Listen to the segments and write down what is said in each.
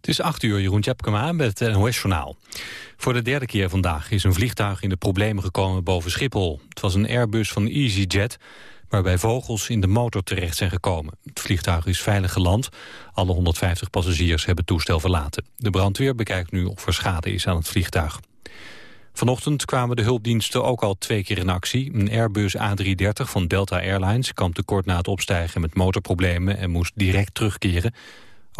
Het is 8 uur, Jeroen Tjepkema met het NOS-journaal. Voor de derde keer vandaag is een vliegtuig in de problemen gekomen boven Schiphol. Het was een Airbus van EasyJet, waarbij vogels in de motor terecht zijn gekomen. Het vliegtuig is veilig geland. Alle 150 passagiers hebben het toestel verlaten. De brandweer bekijkt nu of er schade is aan het vliegtuig. Vanochtend kwamen de hulpdiensten ook al twee keer in actie. Een Airbus A330 van Delta Airlines kwam te kort na het opstijgen met motorproblemen en moest direct terugkeren.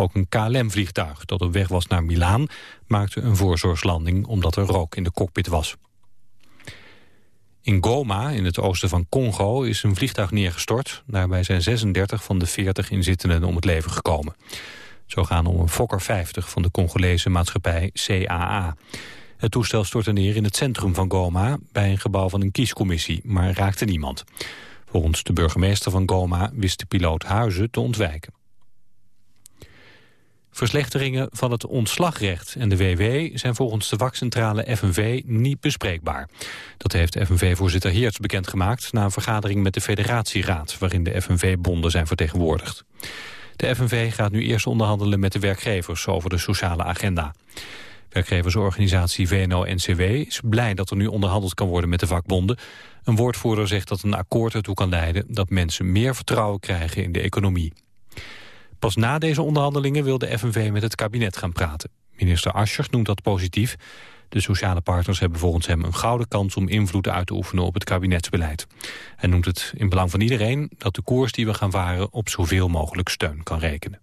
Ook een KLM-vliegtuig dat op weg was naar Milaan maakte een voorzorgslanding omdat er rook in de cockpit was. In Goma, in het oosten van Congo, is een vliegtuig neergestort. Daarbij zijn 36 van de 40 inzittenden om het leven gekomen. Zo gaan om een Fokker 50 van de Congolese maatschappij CAA. Het toestel stortte neer in het centrum van Goma... bij een gebouw van een kiescommissie, maar raakte niemand. Volgens de burgemeester van Goma wist de piloot Huizen te ontwijken. Verslechteringen van het ontslagrecht en de WW zijn volgens de vakcentrale FNV niet bespreekbaar. Dat heeft FNV-voorzitter Heerts bekendgemaakt na een vergadering met de federatieraad waarin de FNV-bonden zijn vertegenwoordigd. De FNV gaat nu eerst onderhandelen met de werkgevers over de sociale agenda. Werkgeversorganisatie VNO-NCW is blij dat er nu onderhandeld kan worden met de vakbonden. Een woordvoerder zegt dat een akkoord ertoe kan leiden dat mensen meer vertrouwen krijgen in de economie. Pas na deze onderhandelingen wil de FNV met het kabinet gaan praten. Minister Ascher noemt dat positief. De sociale partners hebben volgens hem een gouden kans om invloed uit te oefenen op het kabinetsbeleid. Hij noemt het in belang van iedereen dat de koers die we gaan varen op zoveel mogelijk steun kan rekenen.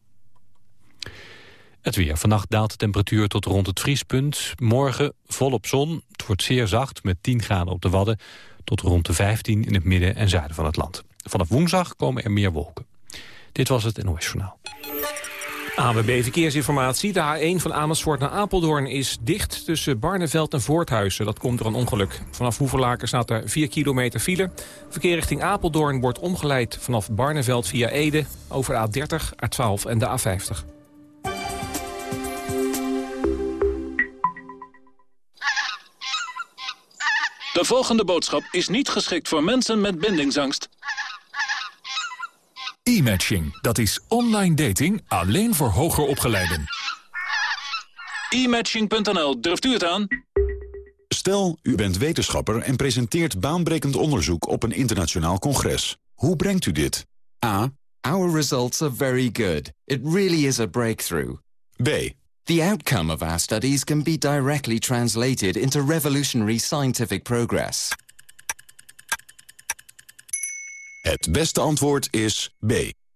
Het weer. Vannacht daalt de temperatuur tot rond het vriespunt. Morgen volop zon. Het wordt zeer zacht met 10 graden op de Wadden... tot rond de 15 in het midden en zuiden van het land. Vanaf woensdag komen er meer wolken. Dit was het NOS Journaal. ANWB Verkeersinformatie. De A1 van Amersfoort naar Apeldoorn is dicht tussen Barneveld en Voorthuizen. Dat komt door een ongeluk. Vanaf Hoevelaken staat er 4 kilometer file. Verkeer richting Apeldoorn wordt omgeleid vanaf Barneveld via Ede... over A30, A12 en de A50. De volgende boodschap is niet geschikt voor mensen met bindingsangst. E-matching, dat is online dating alleen voor hoger opgeleiden. E-matching.nl, durft u het aan? Stel, u bent wetenschapper en presenteert baanbrekend onderzoek op een internationaal congres. Hoe brengt u dit? A. Our results are very good. It really is a breakthrough. B. The outcome of our studies can be directly translated into revolutionary scientific progress. Het beste antwoord is B.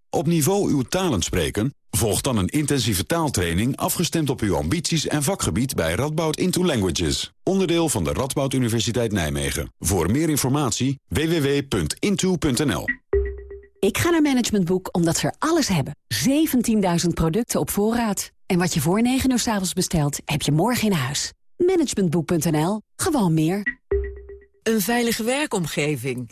Op niveau uw talen spreken? Volg dan een intensieve taaltraining afgestemd op uw ambities en vakgebied bij Radboud Into Languages. Onderdeel van de Radboud Universiteit Nijmegen. Voor meer informatie www.into.nl Ik ga naar Management Boek omdat ze er alles hebben. 17.000 producten op voorraad. En wat je voor 9 uur s avonds bestelt, heb je morgen in huis. Managementboek.nl. Gewoon meer. Een veilige werkomgeving.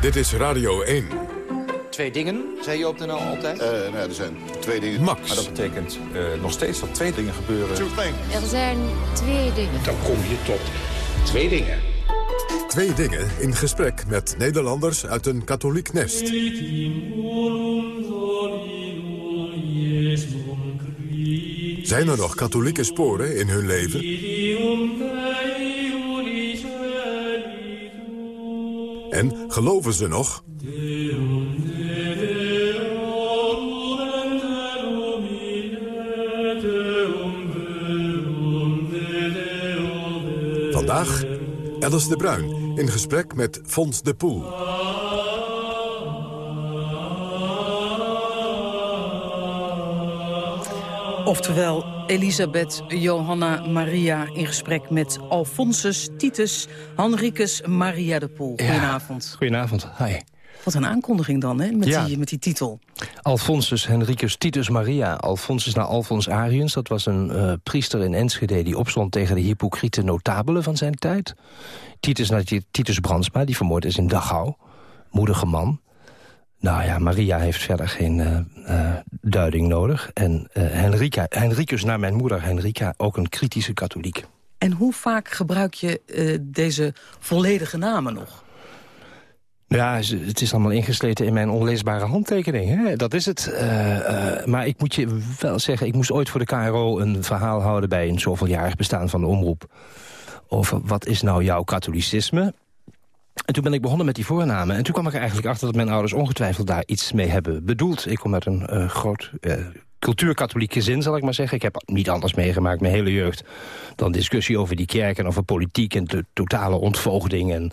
Dit is Radio 1. Twee dingen, zei je op de NL altijd? Uh, nou, er zijn twee dingen. Max. Maar dat betekent uh, nog steeds dat twee dingen gebeuren. Er zijn twee dingen. Dan kom je tot twee dingen. Twee dingen in gesprek met Nederlanders uit een katholiek nest. Zijn er nog katholieke sporen in hun leven? En geloven ze nog? Vandaag Alice de Bruin in gesprek met Fons de Poel. Oftewel Elisabeth Johanna Maria in gesprek met Alfonsus Titus Henricus Maria de Poel. Goedenavond. goedenavond, hi. Wat een aankondiging dan, hè, met, Ja. die, met die titel. Alfonsus Henricus Titus Maria. Alfonsus naar Alfons Ariens. Dat was een eh, priester in Enschede die opstond tegen de hypocriete notabelen van zijn tijd. Titus naar Titus Brandsma, die vermoord is in Dachau. Moedige man. Nou ja, Maria heeft verder geen eh, eh, duiding nodig. En eh, Henrica, Henricus naar mijn moeder Henrica, ook een kritische katholiek. En hoe vaak gebruik je deze volledige namen nog? Ja, het is allemaal ingesleten in mijn onleesbare handtekening. Hè? Dat is het. Maar ik moet je wel zeggen, ik moest ooit voor de KRO een verhaal houden... bij een zoveeljarig bestaan van de omroep. Over wat is nou jouw katholicisme? En toen ben ik begonnen met die voornamen. En toen kwam ik er eigenlijk achter dat mijn ouders ongetwijfeld daar iets mee hebben bedoeld. Ik kom uit een eh, groot eh, cultuurkatholiek gezin, zal ik maar zeggen. Ik heb niet anders meegemaakt mijn hele jeugd... dan discussie over die kerk en over politiek en de totale ontvoogding... En,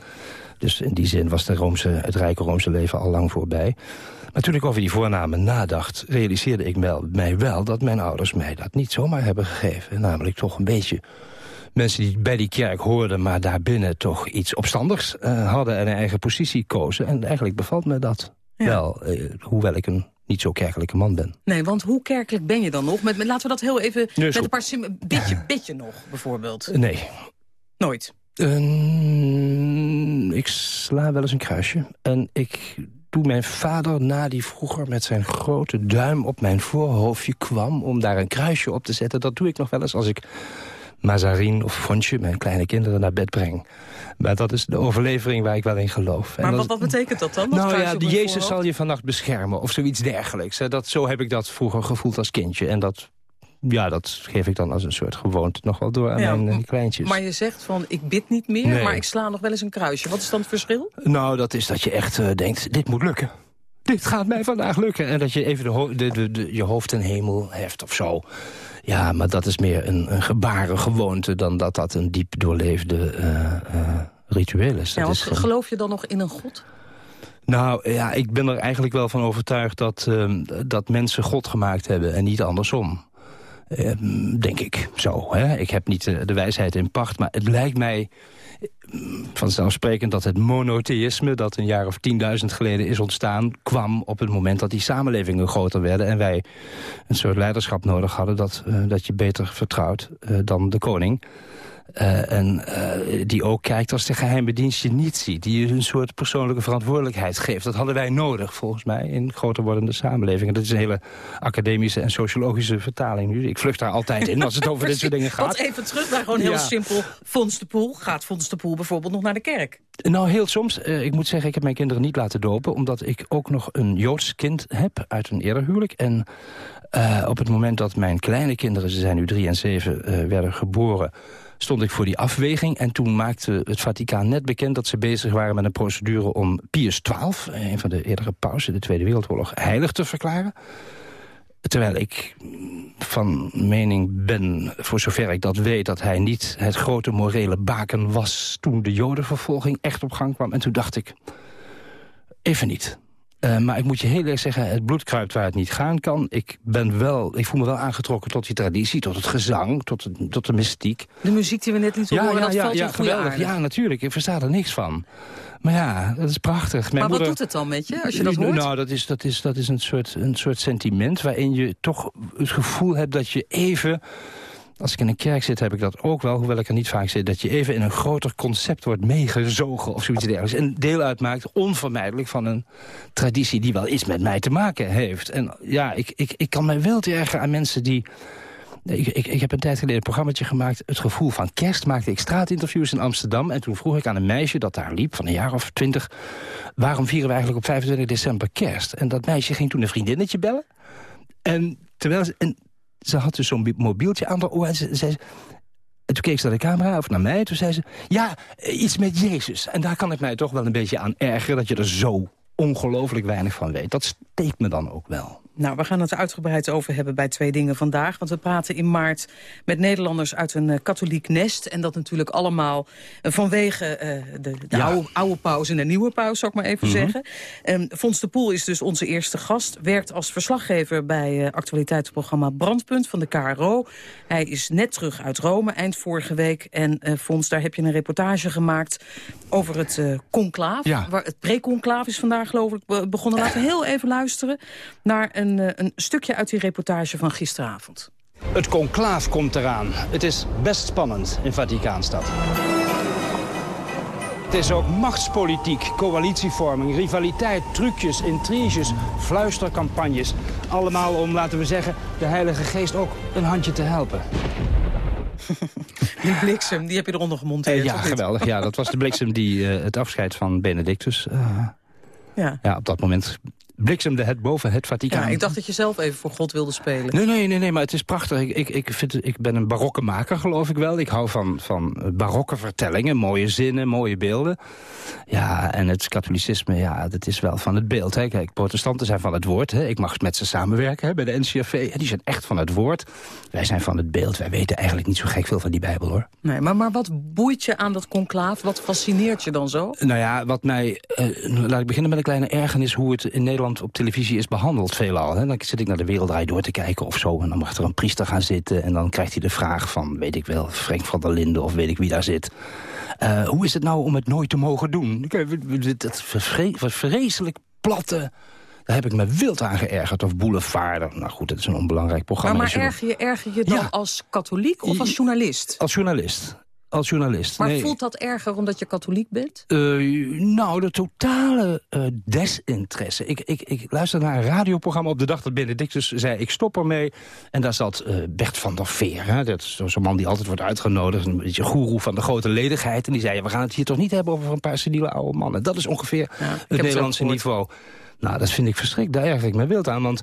dus in die zin was de Roomse, het rijke Roomse leven al lang voorbij. Maar toen ik over die voornamen nadacht... realiseerde ik mij wel dat mijn ouders mij dat niet zomaar hebben gegeven. Namelijk toch een beetje mensen die bij die kerk hoorden... maar daarbinnen toch iets opstandigs eh, hadden en een eigen positie kozen. En eigenlijk bevalt me dat wel, eh, hoewel ik een niet zo kerkelijke man ben. Nee, want hoe kerkelijk ben je dan nog? Met, met- laten we dat heel even... Nee, met een paar beetje, beetje nog, bijvoorbeeld. Nee. Nooit? Ehm, ik sla wel eens een kruisje. En ik doe mijn vader na die vroeger met zijn grote duim op mijn voorhoofdje kwam... om daar een kruisje op te zetten. Dat doe ik nog wel eens als ik Mazarine of Fonsje, mijn kleine kinderen, naar bed breng. Maar dat is de overlevering waar ik wel in geloof. En Maar dat- wat, wat betekent dat dan? dat nou ja, een Jezus zal je vannacht beschermen of zoiets dergelijks. hè. Dat, zo heb ik dat vroeger gevoeld als kindje. En dat, ja, dat geef ik dan als een soort gewoonte nog wel door aan Ja, mijn eh, kleintjes. Maar je zegt van, ik bid niet meer, Nee. maar ik sla nog wel eens een kruisje. Wat is dan het verschil? Nou, dat is dat je echt eh, denkt, dit moet lukken. Dit gaat mij vandaag lukken. En dat je even de ho- de, de, de- je hoofd ten hemel heft of zo. Ja, maar dat is meer een, een gebaren gewoonte... dan dat dat een diep doorleefde eh, ritueel is. Ja, geloof je dan nog in een god? Nou ja, ik ben er eigenlijk wel van overtuigd dat, ehm, dat mensen God gemaakt hebben en niet andersom. Ehm, denk ik zo. Hè? Ik heb niet eh, de wijsheid in pacht, maar het lijkt mij vanzelfsprekend dat het monotheïsme... dat een jaar of tienduizend geleden is ontstaan... kwam op het moment dat die samenlevingen groter werden... en wij een soort leiderschap nodig hadden... dat, eh, dat je beter vertrouwt eh, dan de koning... Eh, en die ook kijkt als de geheime dienst je niet ziet. Die je een soort persoonlijke verantwoordelijkheid geeft. Dat hadden wij nodig, volgens mij, in groter wordende samenlevingen. Dat is een hele academische en sociologische vertaling nu. Ik vlucht daar altijd in als het over dit soort dingen gaat. Want even terug naar gewoon heel Ja. simpel. Fons de Poel, gaat Fons de Poel bijvoorbeeld nog naar de kerk? Nou, heel soms. Eh, ik moet zeggen, ik heb mijn kinderen niet laten dopen... omdat ik ook nog een Joods kind heb uit een eerder huwelijk. En eh, op het moment dat mijn kleine kinderen, ze zijn nu drie en zeven, eh, werden geboren... stond ik voor die afweging. En toen maakte het Vaticaan net bekend dat ze bezig waren met een procedure... om Pius XII, een van de eerdere pausen, de Tweede Wereldoorlog, heilig te verklaren. Terwijl ik van mening ben, voor zover ik dat weet... dat hij niet het grote morele baken was toen de jodenvervolging echt op gang kwam. En toen dacht ik, even niet. Eh, maar ik moet je heel eerlijk zeggen, het bloed kruipt waar het niet gaan kan. Ik, ben wel, ik voel me wel aangetrokken tot die traditie, tot het gezang, tot, het- tot de mystiek. De muziek die we net lieten Ja, horen, ja, dat ja, valt ja, geweldig. Ja, natuurlijk. Ik versta er niks van. Maar ja, dat is prachtig. Mijn maar wat moeder- doet het dan met je, als je dat hoort? nou, dat is, dat is, dat is een, soort, een soort sentiment waarin je toch het gevoel hebt dat je even... Als ik in een kerk zit, heb ik dat ook wel, hoewel ik er niet vaak zit... dat je even in een groter concept wordt meegezogen of zoiets dergelijks. En deel uitmaakt, onvermijdelijk, van een traditie die wel iets met mij te maken heeft. En ja, ik, ik, ik kan mij wel te aan mensen die... Ik, ik, ik heb een tijd geleden een programmaatje gemaakt... Het gevoel van kerst maakte ik straatinterviews in Amsterdam... en toen vroeg ik aan een meisje dat daar liep, van een jaar of twintig... waarom vieren we eigenlijk op 25 december kerst? En dat meisje ging toen een vriendinnetje bellen. En, terwijl ze, en ze had dus zo'n bi- mobieltje aan de oor... en ze, zei ze- en toen keek ze naar de camera, of naar mij, toen zei ze... ja, eh, iets met Jezus. En daar kan ik mij toch wel een beetje aan ergeren... dat je er zo ongelooflijk weinig van weet. Dat steekt me dan ook wel. Nou, we gaan het uitgebreid over hebben bij Twee Dingen vandaag. Want we praten in maart met Nederlanders uit een uh, katholiek nest. En dat natuurlijk allemaal uh, vanwege uh, de, de ja. oude, oude paus en de nieuwe paus, zou ik maar even mm -hmm. zeggen. Um, Fons de Poel is dus onze eerste gast. Werkt als verslaggever bij actualiteitsprogramma Brandpunt van de KRO. Hij is net terug uit Rome, eind vorige week. En Fons, daar heb je een reportage gemaakt over het conclaaf. Ja. Waar, het pre-conclaaf is vandaag geloof ik begonnen. Laten we heel even luisteren naar een een, een, stukje uit die reportage van gisteravond. Het conclaaf komt eraan. Het is best spannend in Vaticaanstad. Het is ook machtspolitiek, coalitievorming, rivaliteit, trucjes, intriges, fluistercampagnes. Allemaal om, laten we zeggen, de Heilige Geest ook een handje te helpen. Die bliksem, die heb je eronder gemonteerd. Uh, ja, geweldig. Ja, dat was de bliksem die uh, het afscheid van Benedictus... Uh, ja. ja, op dat moment bliksemde het boven het Vaticaan. Ja, ik dacht dat je zelf even voor God wilde spelen. Nee, nee, nee, nee maar het is prachtig. Ik, ik, ik, vind, ik ben een barokke maker, geloof ik wel. Ik hou van, van barokke vertellingen, mooie zinnen, mooie beelden. Ja, en het katholicisme, ja, dat is wel van het beeld. Hè. Kijk, protestanten zijn van het woord. Hè. Ik mag met ze samenwerken hè, bij de NCRV. En die zijn echt van het woord. Wij zijn van het beeld. Wij weten eigenlijk niet zo gek veel van die Bijbel, hoor. Nee, maar, maar wat boeit je aan dat conclaaf? Wat fascineert je dan zo? Nou ja, wat mij... Uh, laat ik beginnen met een kleine ergernis hoe het in Nederland op televisie is behandeld veelal. Hè. Dan zit ik naar de Werelddraai door te kijken of zo... en dan mag er een priester gaan zitten... en dan krijgt hij de vraag van, weet ik wel, Frank van der Linden... of weet ik wie daar zit. Uh, hoe is het nou om het nooit te mogen doen? Dat vre vreselijk platte... Daar heb ik me wild aan geërgerd. Of Boulevard. Nou goed, het is een onbelangrijk programma. Maar, maar erger, je, erger je dan ja. als katholiek of als journalist? Als journalist als journalist. Maar nee. voelt dat erger omdat je katholiek bent? Uh, nou, de totale uh, desinteresse. Ik, ik, ik luisterde naar een radioprogramma op de dag dat Benedictus zei... ik stop ermee. En daar zat uh, Bert van der Veer. Hè? Dat is zo'n man die altijd wordt uitgenodigd. Een beetje goeroe van de grote ledigheid. En die zei, we gaan het hier toch niet hebben over een paar seniele oude mannen. Dat is ongeveer ja, het Nederlandse niveau. Nou, dat vind ik verschrikt. Daar erg ik me wild aan, want...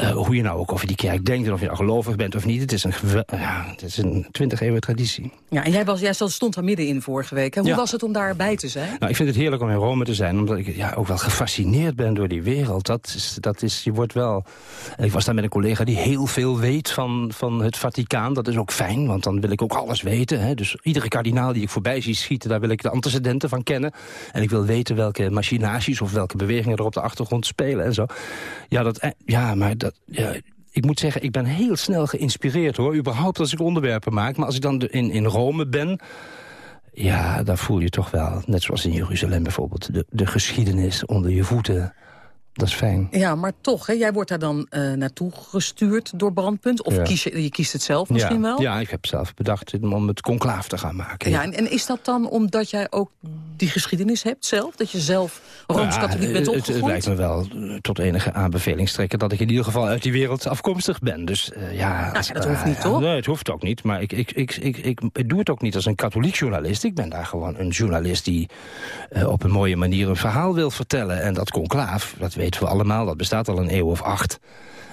Uh, hoe je nou ook over die kerk denkt en of je nou gelovig bent of niet. Het is een, ja, het is een 20 eeuwen traditie. Ja, en jij, was, jij stond daar middenin vorige week. Hè? Hoe ja. was het om daarbij te zijn? Nou, ik vind het heerlijk om in Rome te zijn. Omdat ik ja, ook wel gefascineerd ben door die wereld. Dat is, dat is, je wordt wel... Ik was daar met een collega die heel veel weet van, van het Vaticaan. Dat is ook fijn, want dan wil ik ook alles weten. Hè? Dus iedere kardinaal die ik voorbij zie schieten... daar wil ik de antecedenten van kennen. En ik wil weten welke machinaties of welke bewegingen er op de achtergrond spelen en zo. Ja, dat, ja maar dat... Ja, ik moet zeggen, ik ben heel snel geïnspireerd hoor. Überhaupt als ik onderwerpen maak. Maar als ik dan in, in Rome ben... Ja, dan voel je toch wel, net zoals in Jeruzalem bijvoorbeeld... de, de geschiedenis onder je voeten. Dat is fijn. Ja, maar toch, hè, jij wordt daar dan uh, naartoe gestuurd door Brandpunt? Of Ja. kies je, je kiest het zelf misschien ja. wel? Ja, ik heb zelf bedacht om het conclaaf te gaan maken. Ja, en, en is dat dan omdat jij ook die geschiedenis hebt zelf? Dat je zelf Rooms-Katholiek bent het, opgegroeid? het lijkt me wel eh, tot enige aanbeveling strekken... dat ik in ieder geval uit die wereld afkomstig ben. Dus uh, ja... Nou, dat hoeft niet, uh, toch? Nee, het hoeft ook niet. Maar ik, ik, ik, ik, ik, doe het ook niet als een katholiek journalist. Ik ben daar gewoon een journalist die op een mooie manier een verhaal wil vertellen. En dat conclaaf, dat weten we allemaal, dat bestaat al een eeuw of acht.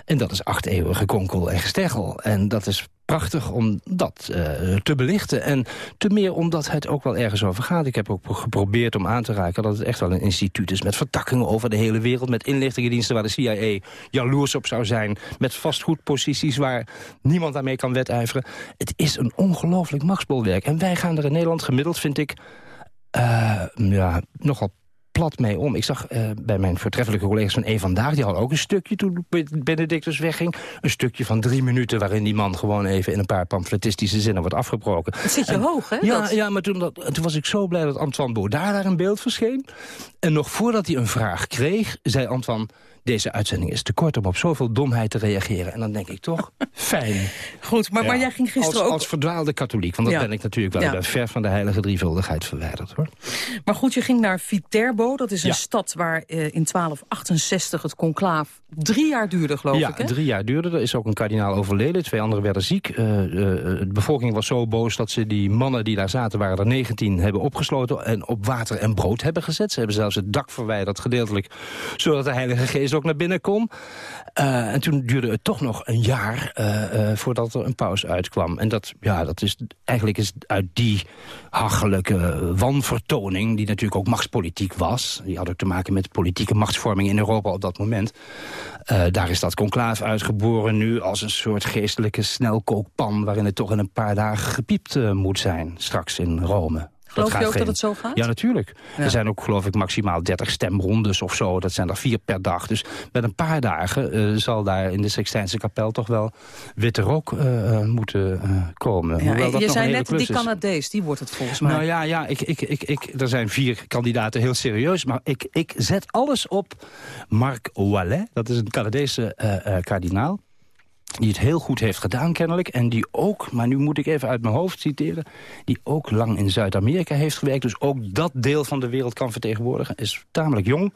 En dat is acht eeuwen gekonkel en gesteggel. En dat is prachtig om dat uh, te belichten. En te meer omdat het ook wel ergens over gaat. Ik heb ook geprobeerd om aan te raken dat het echt wel een instituut is... met vertakkingen over de hele wereld, met inlichtingendiensten... waar de CIA jaloers op zou zijn... met vastgoedposities waar niemand daarmee kan wedijveren. Het is een ongelooflijk machtsbolwerk. En wij gaan er in Nederland gemiddeld, vind ik... Uh, ja, nogal plat mee om. Ik zag uh, bij mijn voortreffelijke collega's van E Vandaag... die hadden ook een stukje toen Benedictus wegging. Een stukje van drie minuten waarin die man gewoon even... in een paar pamfletistische zinnen wordt afgebroken. Het zit je en, hoog, hè? Ja, dat... ja maar toen, dat, toen was ik zo blij dat Antoine Baudard daar in beeld verscheen. En nog voordat hij een vraag kreeg, zei Antoine... deze uitzending is te kort om op zoveel domheid te reageren. En dan denk ik toch, fijn. Goed, maar, ja, maar jij ging gisteren als, ook... Als verdwaalde katholiek, want dat Ja. ben ik natuurlijk wel. Ja. Ben ver van de heilige drievuldigheid verwijderd, hoor. Maar goed, je ging naar Viterbo. Dat is een Ja. stad waar eh, in 1268 het conclaaf drie jaar duurde, geloof ja, ik, hè? drie jaar duurde. Er is ook een kardinaal overleden. Twee anderen werden ziek. Uh, uh, de bevolking was zo boos dat ze die mannen die daar zaten... waren er 19, hebben opgesloten en op water en brood hebben gezet. Ze hebben zelfs het dak verwijderd, gedeeltelijk... zodat de Heilige Geest ook naar binnen kon. Uh, en toen duurde het toch nog een jaar uh, uh, voordat er een paus uitkwam. En dat, ja, dat is, eigenlijk is uit die hachelijke wanvertoning... die natuurlijk ook machtspolitiek was... die had ook te maken met politieke machtsvorming in Europa op dat moment... Daar is dat conclaaf uitgeboren nu als een soort geestelijke snelkookpan... waarin het toch in een paar dagen gepiept moet zijn, straks in Rome. Geloof je ook geen... dat het zo gaat? Ja, natuurlijk. Ja. Er zijn ook, geloof ik, maximaal 30 stemrondes of zo. Dat zijn er vier per dag. Dus met een paar dagen uh, zal daar in de Sixtijnse kapel... toch wel witte rook uh, moeten uh, komen. Ja, je zei net, die Canadees, die wordt het volgens mij. Nou ja, ja ik, ik, ik, ik, er zijn vier kandidaten heel serieus. Maar ik, ik zet alles op Marc Ouellet. Dat is een Canadese kardinaal die het heel goed heeft gedaan kennelijk... en die ook, maar nu moet ik even uit mijn hoofd citeren... die ook lang in Zuid-Amerika heeft gewerkt... dus ook dat deel van de wereld kan vertegenwoordigen. Is tamelijk jong,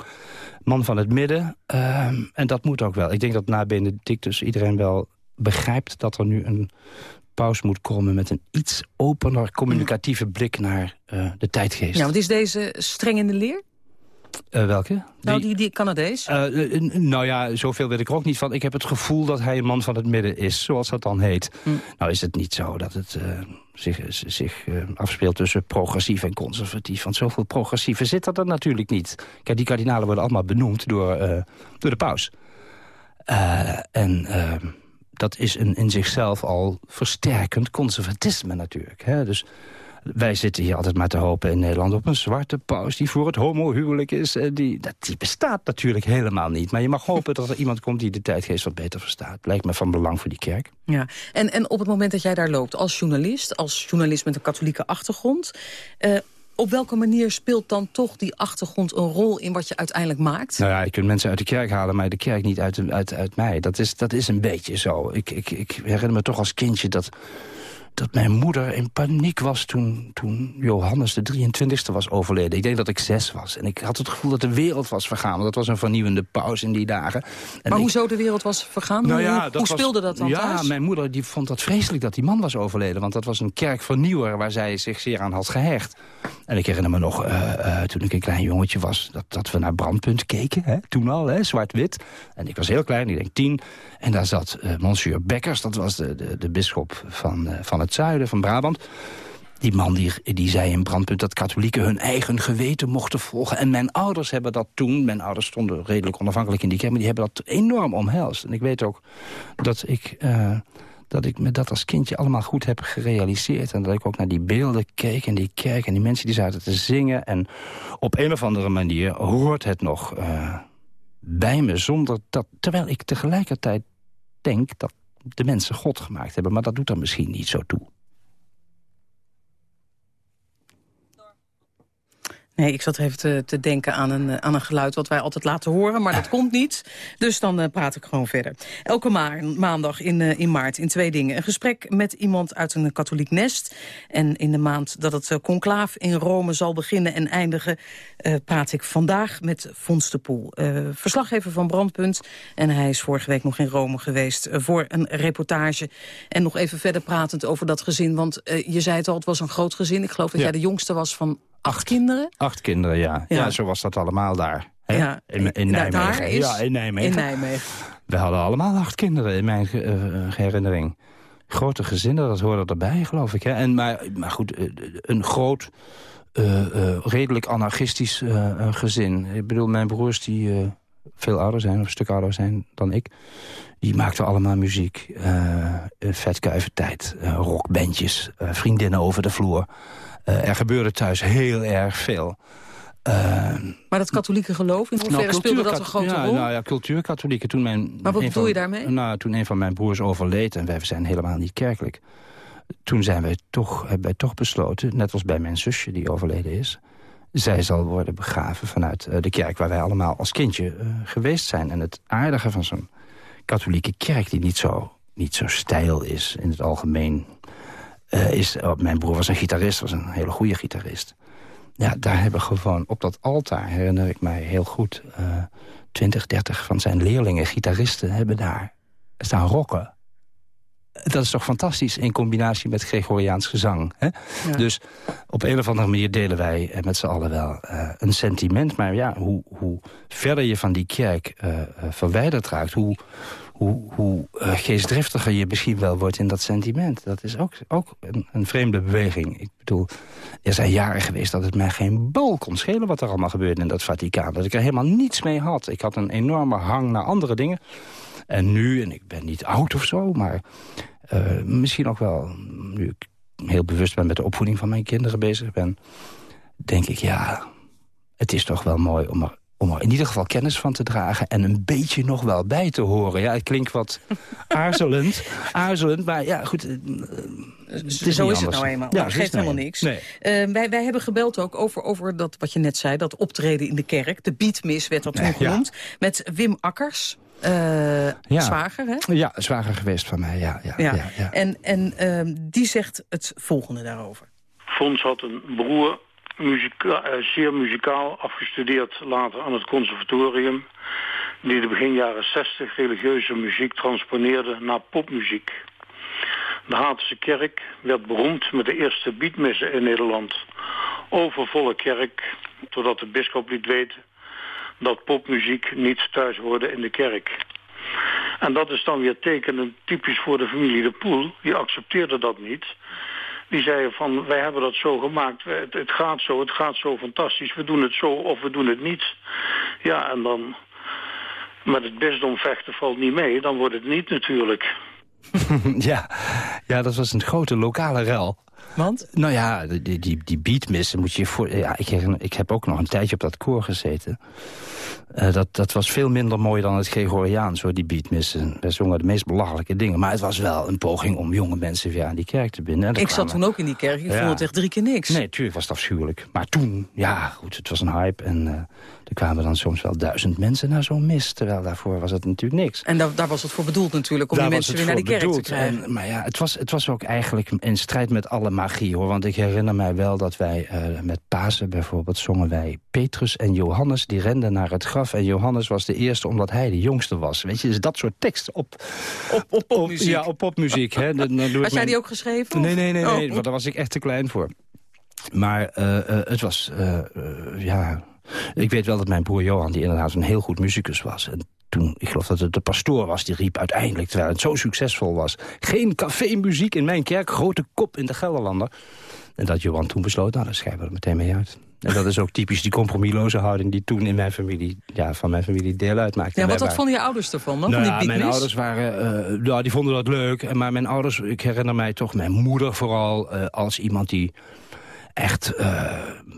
man van het midden. Uh, en dat moet ook wel. Ik denk dat na Benedictus iedereen wel begrijpt... dat er nu een paus moet komen met een iets opener communicatieve blik naar uh, de tijdgeest. Ja, want is deze streng in de leer? Uh, welke? Nou, die, die Canadees? Uh, uh, nou ja, zoveel weet ik er ook niet van. Ik heb het gevoel dat hij een man van het midden is, zoals dat dan heet. Hm. Nou is het niet zo dat het zich, zich afspeelt tussen progressief en conservatief. Want zoveel progressieve zit er dan natuurlijk niet. Kijk, die kardinalen worden allemaal benoemd door, door de paus. en dat is een in zichzelf al versterkend conservatisme natuurlijk. Hè? Dus wij zitten hier altijd maar te hopen in Nederland op een zwarte paus... die voor het homohuwelijk is. Eh, die, dat, die bestaat natuurlijk helemaal niet. Maar je mag hopen dat er iemand komt die de tijdgeest wat beter verstaat. Lijkt me van belang voor die kerk. Ja. En, en op het moment dat jij daar loopt als journalist... als journalist met een katholieke achtergrond... Uh, op welke manier speelt dan toch die achtergrond een rol in wat je uiteindelijk maakt? Nou ja, je kunt mensen uit de kerk halen, maar de kerk niet uit, uit, uit mij. Dat is, dat is een beetje zo. Ik, ik, ik herinner me toch als kindje dat dat mijn moeder in paniek was toen, toen Johannes de 23e was overleden. Ik denk dat ik zes was. En ik had het gevoel dat de wereld was vergaan. Want dat was een vernieuwende pauze in die dagen. En maar hoezo de wereld was vergaan? Nou ja, hoe, hoe speelde dat dan Ja, mijn moeder die vond dat vreselijk dat die man was overleden. Want dat was een kerkvernieuwer waar zij zich zeer aan had gehecht. En ik herinner me nog, uh, uh, toen ik een klein jongetje was... dat, dat we naar Brandpunt keken, hè, toen al, zwart-wit. En ik was heel klein, ik denk tien. En daar zat uh, monsieur Bekkers, dat was de, de, de bisschop van, van het zuiden, van Brabant. Die man die, die zei in Brandpunt dat katholieken hun eigen geweten mochten volgen. En mijn ouders hebben dat toen, mijn ouders stonden redelijk onafhankelijk in die kerk... maar die hebben dat enorm omhelst. En ik weet ook dat ik, uh, dat ik me dat als kindje allemaal goed heb gerealiseerd. En dat ik ook naar die beelden keek en die kerk en die mensen die zaten te zingen. En op een of andere manier hoort het nog uh, bij me zonder dat... terwijl ik tegelijkertijd denk dat de mensen God gemaakt hebben. Maar dat doet er misschien niet zo toe. Nee, ik zat even te, te, denken aan een, aan een geluid wat wij altijd laten horen, maar dat komt niet. Dus dan uh, praat ik gewoon verder. Elke ma maandag in, uh, in maart in twee dingen. Een gesprek met iemand uit een katholiek nest. En in de maand dat het uh, conclaaf in Rome zal beginnen en eindigen... praat ik vandaag met Fons de Poel, verslaggever van Brandpunt. En hij is vorige week nog in Rome geweest voor een reportage. En nog even verder pratend over dat gezin, want je zei het al, het was een groot gezin. Ik geloof dat jij de jongste was van Acht kinderen? Acht kinderen, ja. Ja, zo was dat allemaal daar. Hè? Ja, in, in Nijmegen. Is ja, in Nijmegen. In Nijmegen. We hadden allemaal acht kinderen in mijn uh, herinnering. Grote gezinnen, dat hoorde erbij, geloof ik. Hè? En, maar, maar goed, eh, een groot, uh, uh, redelijk anarchistisch gezin. Ik bedoel, mijn broers die veel ouder zijn, of een stuk ouder zijn dan ik... die maakten allemaal muziek. Vetkuivertijd, rockbandjes, vriendinnen over de vloer... Uh, er gebeurde thuis heel erg veel. Uh, maar dat katholieke geloof, in hoeverre nou, speelde dat een grote ja, rol? Nou ja, cultuurkatholieken. Toen mijn, maar wat bedoel je daarmee? Nou, toen een van mijn broers overleed, en wij zijn helemaal niet kerkelijk... toen zijn wij toch, hebben wij toch besloten, net als bij mijn zusje die overleden is... zij zal worden begraven vanuit uh, de kerk waar wij allemaal als kindje uh, geweest zijn. En het aardige van zo'n katholieke kerk die niet zo, niet zo stijl is in het algemeen uh, is, oh, mijn broer was een gitarist, was een hele goede gitarist. Ja, daar hebben gewoon op dat altaar, herinner ik mij heel goed... Uh, 20, 30 van zijn leerlingen, gitaristen, hebben daar staan rocken. Dat is toch fantastisch in combinatie met Gregoriaans gezang. Hè? Ja. Dus op een of andere manier delen wij eh, met z'n allen wel uh, een sentiment. Maar ja, hoe, hoe verder je van die kerk verwijderd raakt... hoe hoe, hoe uh, geestdriftiger je misschien wel wordt in dat sentiment. Dat is ook, ook een, vreemde beweging. Ik bedoel, er zijn jaren geweest dat het mij geen bal kon schelen... wat er allemaal gebeurde in dat Vaticaan. Dat ik er helemaal niets mee had. Ik had een enorme hang naar andere dingen. En nu, en ik ben niet oud of zo, maar uh, misschien ook wel... nu ik heel bewust ben met de opvoeding van mijn kinderen bezig ben... denk ik, ja, het is toch wel mooi om er om er in ieder geval kennis van te dragen... en een beetje nog wel bij te horen. Ja, het klinkt wat aarzelend, aarzelend maar ja, goed... Uh, Zo is het nou eenmaal. Ja, dat geeft helemaal niks. Nee. Uh, wij, wij hebben gebeld ook over, over dat, wat je net zei... dat optreden in de kerk. De beatmis werd dat toen genoemd. Met Wim Akkers. Uh, ja. Zwager, hè? Ja, zwager geweest van mij, ja. ja, ja. ja En, en uh, die zegt het volgende daarover. Fons had een broer uh, zeer muzikaal, afgestudeerd later aan het conservatorium, die de begin jaren 60 religieuze muziek transponeerde naar popmuziek. De Hatense kerk werd beroemd met de eerste beatmissen in Nederland. Overvolle kerk, totdat de bischop liet weten dat popmuziek niet thuis hoorde in de kerk. En dat is dan weer tekenend typisch voor de familie De Poel. Die accepteerde dat niet. Die zeiden van, wij hebben dat zo gemaakt, het, gaat zo, het gaat zo fantastisch, we doen het zo of we doen het niet. Ja, en dan met het bisdom vechten valt niet mee, dan wordt het niet natuurlijk. ja. ja, dat was een grote lokale rel. Want? Nou ja, die, die, die beatmissen moet je voor... Ja, ik, ik heb ook nog een tijdje op dat koor gezeten. Uh, dat, dat was veel minder mooi dan het Gregoriaans, hoor, die beatmissen. Wij zongen de meest belachelijke dingen. Maar het was wel een poging om jonge mensen weer aan die kerk te binden. Ik zat toen ook in die kerk, ik ja. vond het echt drie keer niks. Nee, tuurlijk was het afschuwelijk. Maar toen, ja, goed, het was een hype. En uh, er kwamen dan soms wel duizend mensen naar zo'n mis. Terwijl daarvoor was het natuurlijk niks. En daar, daar was het voor bedoeld natuurlijk, om die mensen weer naar die kerk bedoeld. te krijgen. En, maar ja, het was, het was ook eigenlijk in strijd met alle magie, hoor. Want ik herinner mij wel dat wij uh, met Pasen bijvoorbeeld zongen wij Petrus en Johannes. Die renden naar het graf en Johannes was de eerste omdat hij de jongste was. Weet je, dus dat soort tekst op, op, op popmuziek. ja, op popmuziek. Hè. Dan, dan doe jij die ook geschreven? Nee, nee, nee, nee oh. want daar was ik echt te klein voor. Maar uh, uh, het was, ja... Ik weet wel dat mijn broer Johan, die inderdaad een heel goed muzikus was... En toen, ik geloof dat het de pastoor was, die riep uiteindelijk... terwijl het zo succesvol was... geen cafémuziek in mijn kerk, grote kop in de Gelderlander. En dat Johan toen besloot, nou, dan schrijven we er meteen mee uit. En dat is ook typisch die compromisloze houding... die toen in mijn familie, ja, van mijn familie deel uitmaakte. Ja, wat, wat vonden je ouders ervan dan? Nou, van die ja, mijn ouders waren, uh, ja, die vonden dat leuk. Maar mijn ouders, ik herinner mij toch mijn moeder vooral... Uh, als iemand die echt uh,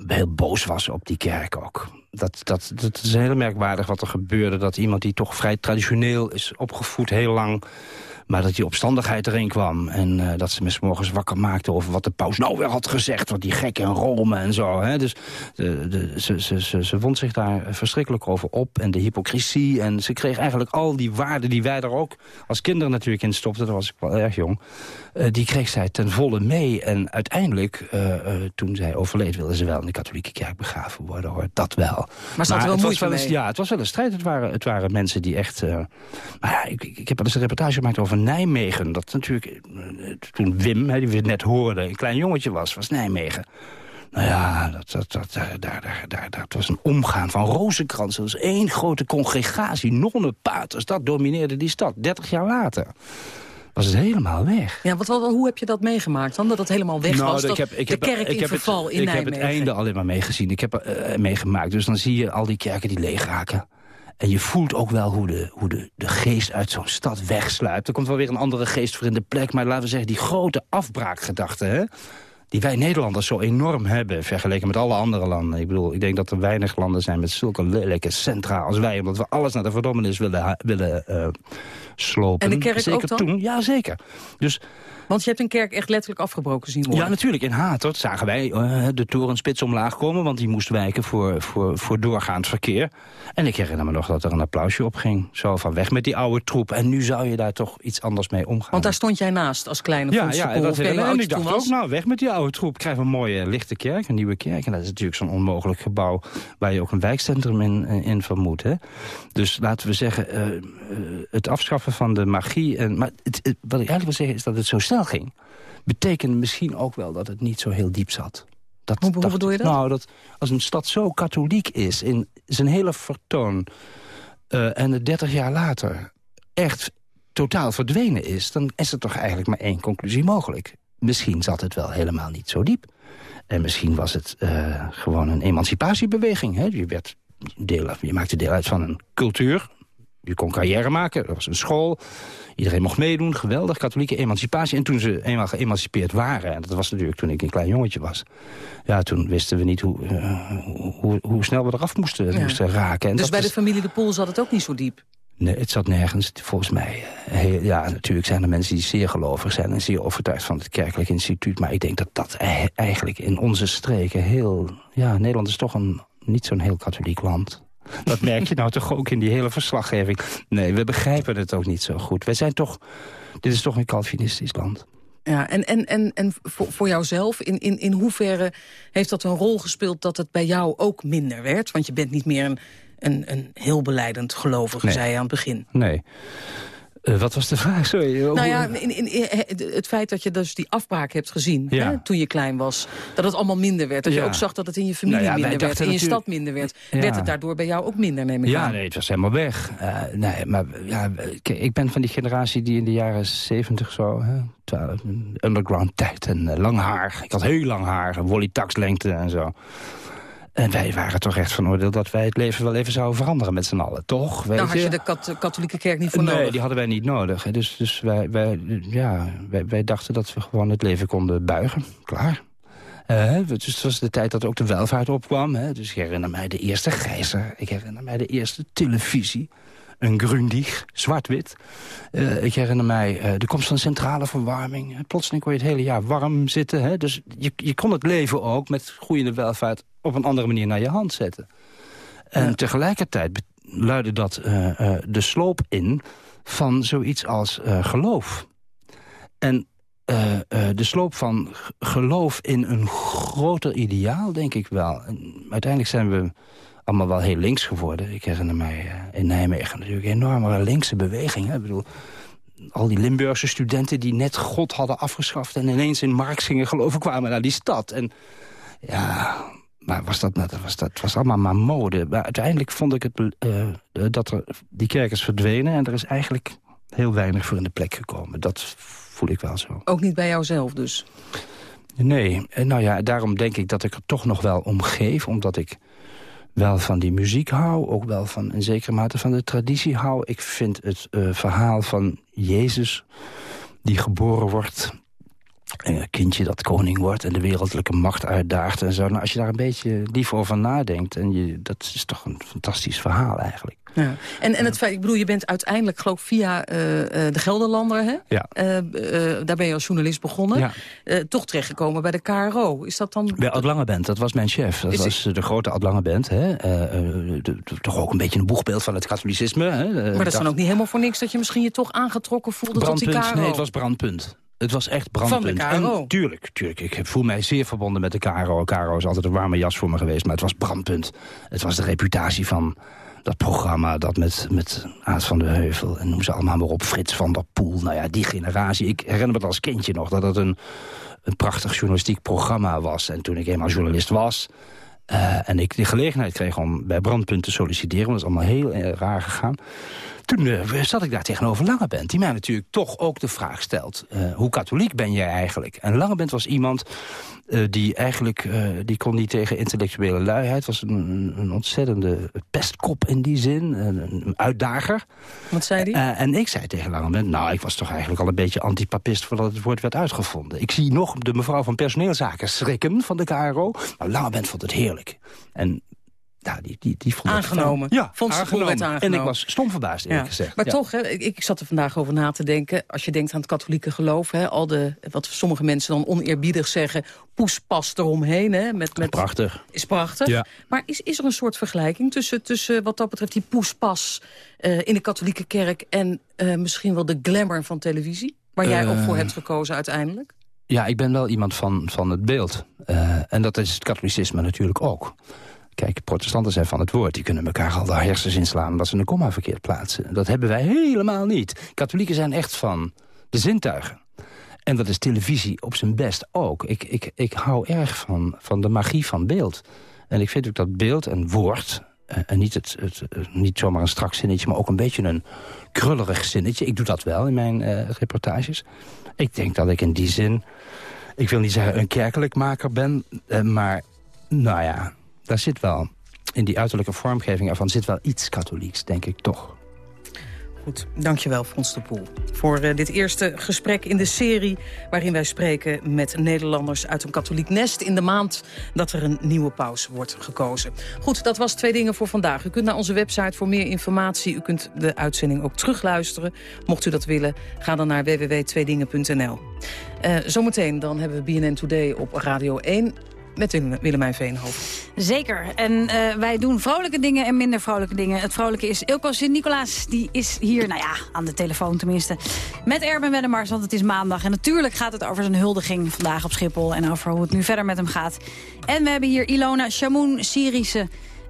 heel boos was op die kerk ook. Dat, dat, dat is heel merkwaardig wat er gebeurde. Dat iemand die toch vrij traditioneel is opgevoed heel lang maar dat die opstandigheid erin kwam. En uh, dat ze me morgens wakker maakte over wat de paus nou weer had gezegd. Wat die gek in Rome en zo. Hè. Dus de, de, ze, ze, ze, ze wond zich daar verschrikkelijk over op. En de hypocrisie. En ze kreeg eigenlijk al die waarden die wij er ook als kinderen natuurlijk in stopten. Dat was ik wel erg jong. Uh, die kreeg zij ten volle mee. En uiteindelijk, uh, toen zij overleed, wilde ze wel in de katholieke kerk begraven worden. Hoor. Dat wel. Maar ze had wel? Ja, het was wel een strijd. Het waren, het waren mensen die echt... maar ja, ik, ik heb wel eens een reportage gemaakt over Nijmegen. Dat natuurlijk, eh, toen Wim, die we net hoorden, een klein jongetje was, was Nijmegen. Nou ja, dat, dat, dat, daar, daar, daar, dat was een omgaan van rozenkransen. Dat was één grote congregatie, nonnen, paters. Dat domineerde die stad. 30 jaar later was het helemaal weg. Ja, wat, wat, hoe heb je dat meegemaakt dan? Dat het helemaal weg nou, was? Dat ik heb, ik de kerk ik in heb verval het, in ik Nijmegen? Ik heb het einde alleen maar meegezien. Ik heb uh, meegemaakt. Dus dan zie je al die kerken die leeg raken. En je voelt ook wel hoe de, hoe de, de geest uit zo'n stad wegsluipt. Er komt wel weer een andere geest voor in de plek. Maar laten we zeggen, die grote afbraakgedachte... Hè, die wij Nederlanders zo enorm hebben... vergeleken met alle andere landen. Ik bedoel, ik denk dat er weinig landen zijn met zulke lelijke centra als wij... omdat we alles naar de verdommenis willen, willen uh, slopen. En de kerk zeker ook dan? Toen, ja, zeker. Dus want je hebt een kerk echt letterlijk afgebroken zien worden. Ja, natuurlijk. In Hatert zagen wij uh, de torenspits omlaag komen... want die moest wijken voor, voor, voor doorgaand verkeer. En ik herinner me nog dat er een applausje opging. Zo van weg met die oude troep. En nu zou je daar toch iets anders mee omgaan. Want daar stond jij naast als kleine Ja, ja en, dat, en, en ik dacht ook, nou, weg met die oude troep. Krijg een mooie lichte kerk, een nieuwe kerk. En dat is natuurlijk zo'n onmogelijk gebouw... waar je ook een wijkcentrum in, in vermoedt. Hè? Dus laten we zeggen, uh, het afschaffen van de magie... En, maar het, het, wat ik eigenlijk wil zeggen is dat het zo snel ging... betekende misschien ook wel dat het niet zo heel diep zat. Dat, hoe, hoe bedoel je dat? Nou, dat als een stad zo katholiek is in zijn hele vertoon... Uh, en het 30 jaar later echt totaal verdwenen is... dan is er toch eigenlijk maar één conclusie mogelijk. Misschien zat het wel helemaal niet zo diep. En misschien was het uh, gewoon een emancipatiebeweging. Hè? Je, werd deel, je maakte deel uit van een cultuur. Je kon carrière maken, er was een school. Iedereen mocht meedoen, geweldig, katholieke emancipatie. En toen ze eenmaal geëmancipeerd waren... en dat was natuurlijk toen ik een klein jongetje was... ja, toen wisten we niet hoe, uh, hoe, hoe, snel we eraf moesten, ja. moesten raken. En dus bij de familie De Poel zat het ook niet zo diep? Nee, het zat nergens. Volgens mij, heel, ja, natuurlijk zijn er mensen die zeer gelovig zijn... en zeer overtuigd van het kerkelijk instituut. Maar ik denk dat dat eigenlijk in onze streken heel... Ja, Nederland is toch een, niet zo'n heel katholiek land. Dat merk je nou toch ook in die hele verslaggeving. Nee, we begrijpen het ook niet zo goed. Wij zijn toch... Dit is toch een Calvinistisch land. Ja, en, en, en, en voor, voor jouzelf, in, in, in hoeverre heeft dat een rol gespeeld... dat het bij jou ook minder werd? Want je bent niet meer een een, een heel beleidend gelovige, nee. zei je aan het begin. Nee. Uh, wat was de vraag? Sorry. Nou ja, in, in, in, het feit dat je dus die afbraak hebt gezien ja. hè, toen je klein was. Dat het allemaal minder werd. Dat ja. je ook zag dat het in je familie nou ja, minder werd. In je stad minder werd. Werd het daardoor bij jou ook minder, neem ik ja, aan? nee, het was helemaal weg. Uh, nee, maar ja, ik ben van die generatie die in de jaren zeventig zo... Hè, underground tijd en uh, lang haar. Ik had heel lang haar, wolly taxlengte en zo. En wij waren toch echt van oordeel dat wij het leven wel even zouden veranderen met z'n allen, toch? Weet nou had je de kat katholieke kerk niet voor nee, nodig? Nee, die hadden wij niet nodig. Dus, dus wij, wij, ja, wij, wij dachten dat we gewoon het leven konden buigen. Klaar. Uh, dus het was de tijd dat ook de welvaart opkwam. Hè? Dus ik herinner mij de eerste gijzer. Ik herinner mij de eerste televisie. Een Grundig, zwart-wit. Uh, ik herinner mij uh, de komst van centrale verwarming. Plotseling kon je het hele jaar warm zitten. Hè? Dus je, je kon het leven ook met groeiende welvaart op een andere manier naar je hand zetten. En ja. tegelijkertijd luidde dat uh, de sloop in van zoiets als geloof. En de sloop van geloof in een groter ideaal, denk ik wel. En uiteindelijk zijn we allemaal wel heel links geworden. Ik herinner mij in Nijmegen natuurlijk een enorme linkse beweging. Hè? Ik bedoel, al die Limburgse studenten die net God hadden afgeschaft... en ineens in Marx gingen geloven, kwamen naar die stad. En ja, maar was dat, dat, was, dat was allemaal maar mode. Maar uiteindelijk vond ik het, uh, dat er, die kerk is verdwenen... en er is eigenlijk heel weinig voor in de plek gekomen. Dat voel ik wel zo. Ook niet bij jouzelf dus? Nee, nou ja, daarom denk ik dat ik er toch nog wel om geef. Omdat ik wel van die muziek hou. Ook wel van in zekere mate van de traditie hou. Ik vind het uh, verhaal van Jezus die geboren wordt een kindje dat koning wordt en de wereldlijke macht uitdaagt en zo. Nou, als je daar een beetje lief over nadenkt, en je, dat is toch een fantastisch verhaal eigenlijk. Ja. En, en het feit, ik bedoel, je bent uiteindelijk geloof ik via uh, de Gelderlander, hè? Ja. Uh, uh, daar ben je als journalist begonnen. Ja. toch terechtgekomen bij de KRO. Is dat dan... Bij Ad Langeband, dat was mijn chef. Dat is was de grote Ad Langeband. Hè? De, de, toch ook een beetje een boegbeeld van het katholicisme. Hè? maar dat is dan ook niet helemaal voor niks dat je misschien je toch aangetrokken voelde brandpunt, tot die KRO? Nee, het was brandpunt. Het was echt brandpunt. Van de? En, tuurlijk, tuurlijk. Ik voel mij zeer verbonden met de KRO. KRO is altijd een warme jas voor me geweest, maar het was brandpunt. Het was de reputatie van dat programma, dat met, met Aad van de Heuvel... en noem ze allemaal maar op, Frits van der Poel. Nou ja, die generatie. Ik herinner me het als kindje nog, dat het een, een prachtig journalistiek programma was. En toen ik eenmaal journalist was... Uh, en ik de gelegenheid kreeg om bij Brandpunt te solliciteren... want dat is allemaal heel uh, raar gegaan... Toen uh, zat ik daar tegenover Langebent, die mij natuurlijk toch ook de vraag stelt... Uh, hoe katholiek ben jij eigenlijk? En Langebent was iemand uh, die eigenlijk... die kon niet tegen intellectuele luiheid. was een, een ontzettende pestkop in die zin, een, uitdager. Wat zei hij? en ik zei tegen Langebent... nou, ik was toch eigenlijk al een beetje antipapist... voordat het woord werd uitgevonden. Ik zie nog de mevrouw van personeelszaken schrikken van de KRO. Maar Langebent vond het heerlijk. En ja, die, die, die vond aangenomen. Ja, vond aangenomen. aangenomen. En ik was stom verbaasd, eerlijk ja. gezegd. Maar ja. toch, hè, ik, ik zat er vandaag over na te denken... als je denkt aan het katholieke geloof... Hè, al de, wat sommige mensen dan oneerbiedig zeggen... poespas eromheen. Hè, met, met, prachtig. Is prachtig. Ja. Maar is, is er een soort vergelijking tussen, tussen wat dat betreft... die poespas uh, in de katholieke kerk... en uh, misschien wel de glamour van televisie? Waar jij uh, ook voor hebt gekozen uiteindelijk? Ja, ik ben wel iemand van, van het beeld. en dat is het katholicisme natuurlijk ook. Kijk, protestanten zijn van het woord. Die kunnen elkaar al de hersens inslaan omdat ze een komma verkeerd plaatsen. Dat hebben wij helemaal niet. Katholieken zijn echt van de zintuigen. En dat is televisie op zijn best ook. Ik, ik, ik hou erg van, van de magie van beeld. En ik vind ook dat beeld en woord en niet, het, het, niet zomaar een strak zinnetje, maar ook een beetje een krullerig zinnetje. Ik doe dat wel in mijn reportages. Ik denk dat ik in die zin, ik wil niet zeggen een kerkelijk maker ben... maar nou ja, daar zit wel, in die uiterlijke vormgeving ervan zit wel iets katholieks, denk ik toch. Goed, dankjewel Frans de Poel. Voor uh, dit eerste gesprek in de serie... waarin wij spreken met Nederlanders uit een katholiek nest... in de maand dat er een nieuwe paus wordt gekozen. Goed, dat was twee dingen voor vandaag. U kunt naar onze website voor meer informatie. U kunt de uitzending ook terugluisteren. Mocht u dat willen, ga dan naar www.tweedingen.nl. Uh, zometeen dan hebben we BNN Today op Radio 1 met Willemijn Veenhoven. Zeker. En uh, wij doen vrolijke dingen en minder vrolijke dingen. Het vrolijke is Ilko Sint-Nicolaas. Die is hier, nou ja, aan de telefoon tenminste. Met Erben Wennemars, want het is maandag. En natuurlijk gaat het over zijn huldiging vandaag op Schiphol. En over hoe het nu verder met hem gaat. En we hebben hier Ilona Shamoun, Syrische...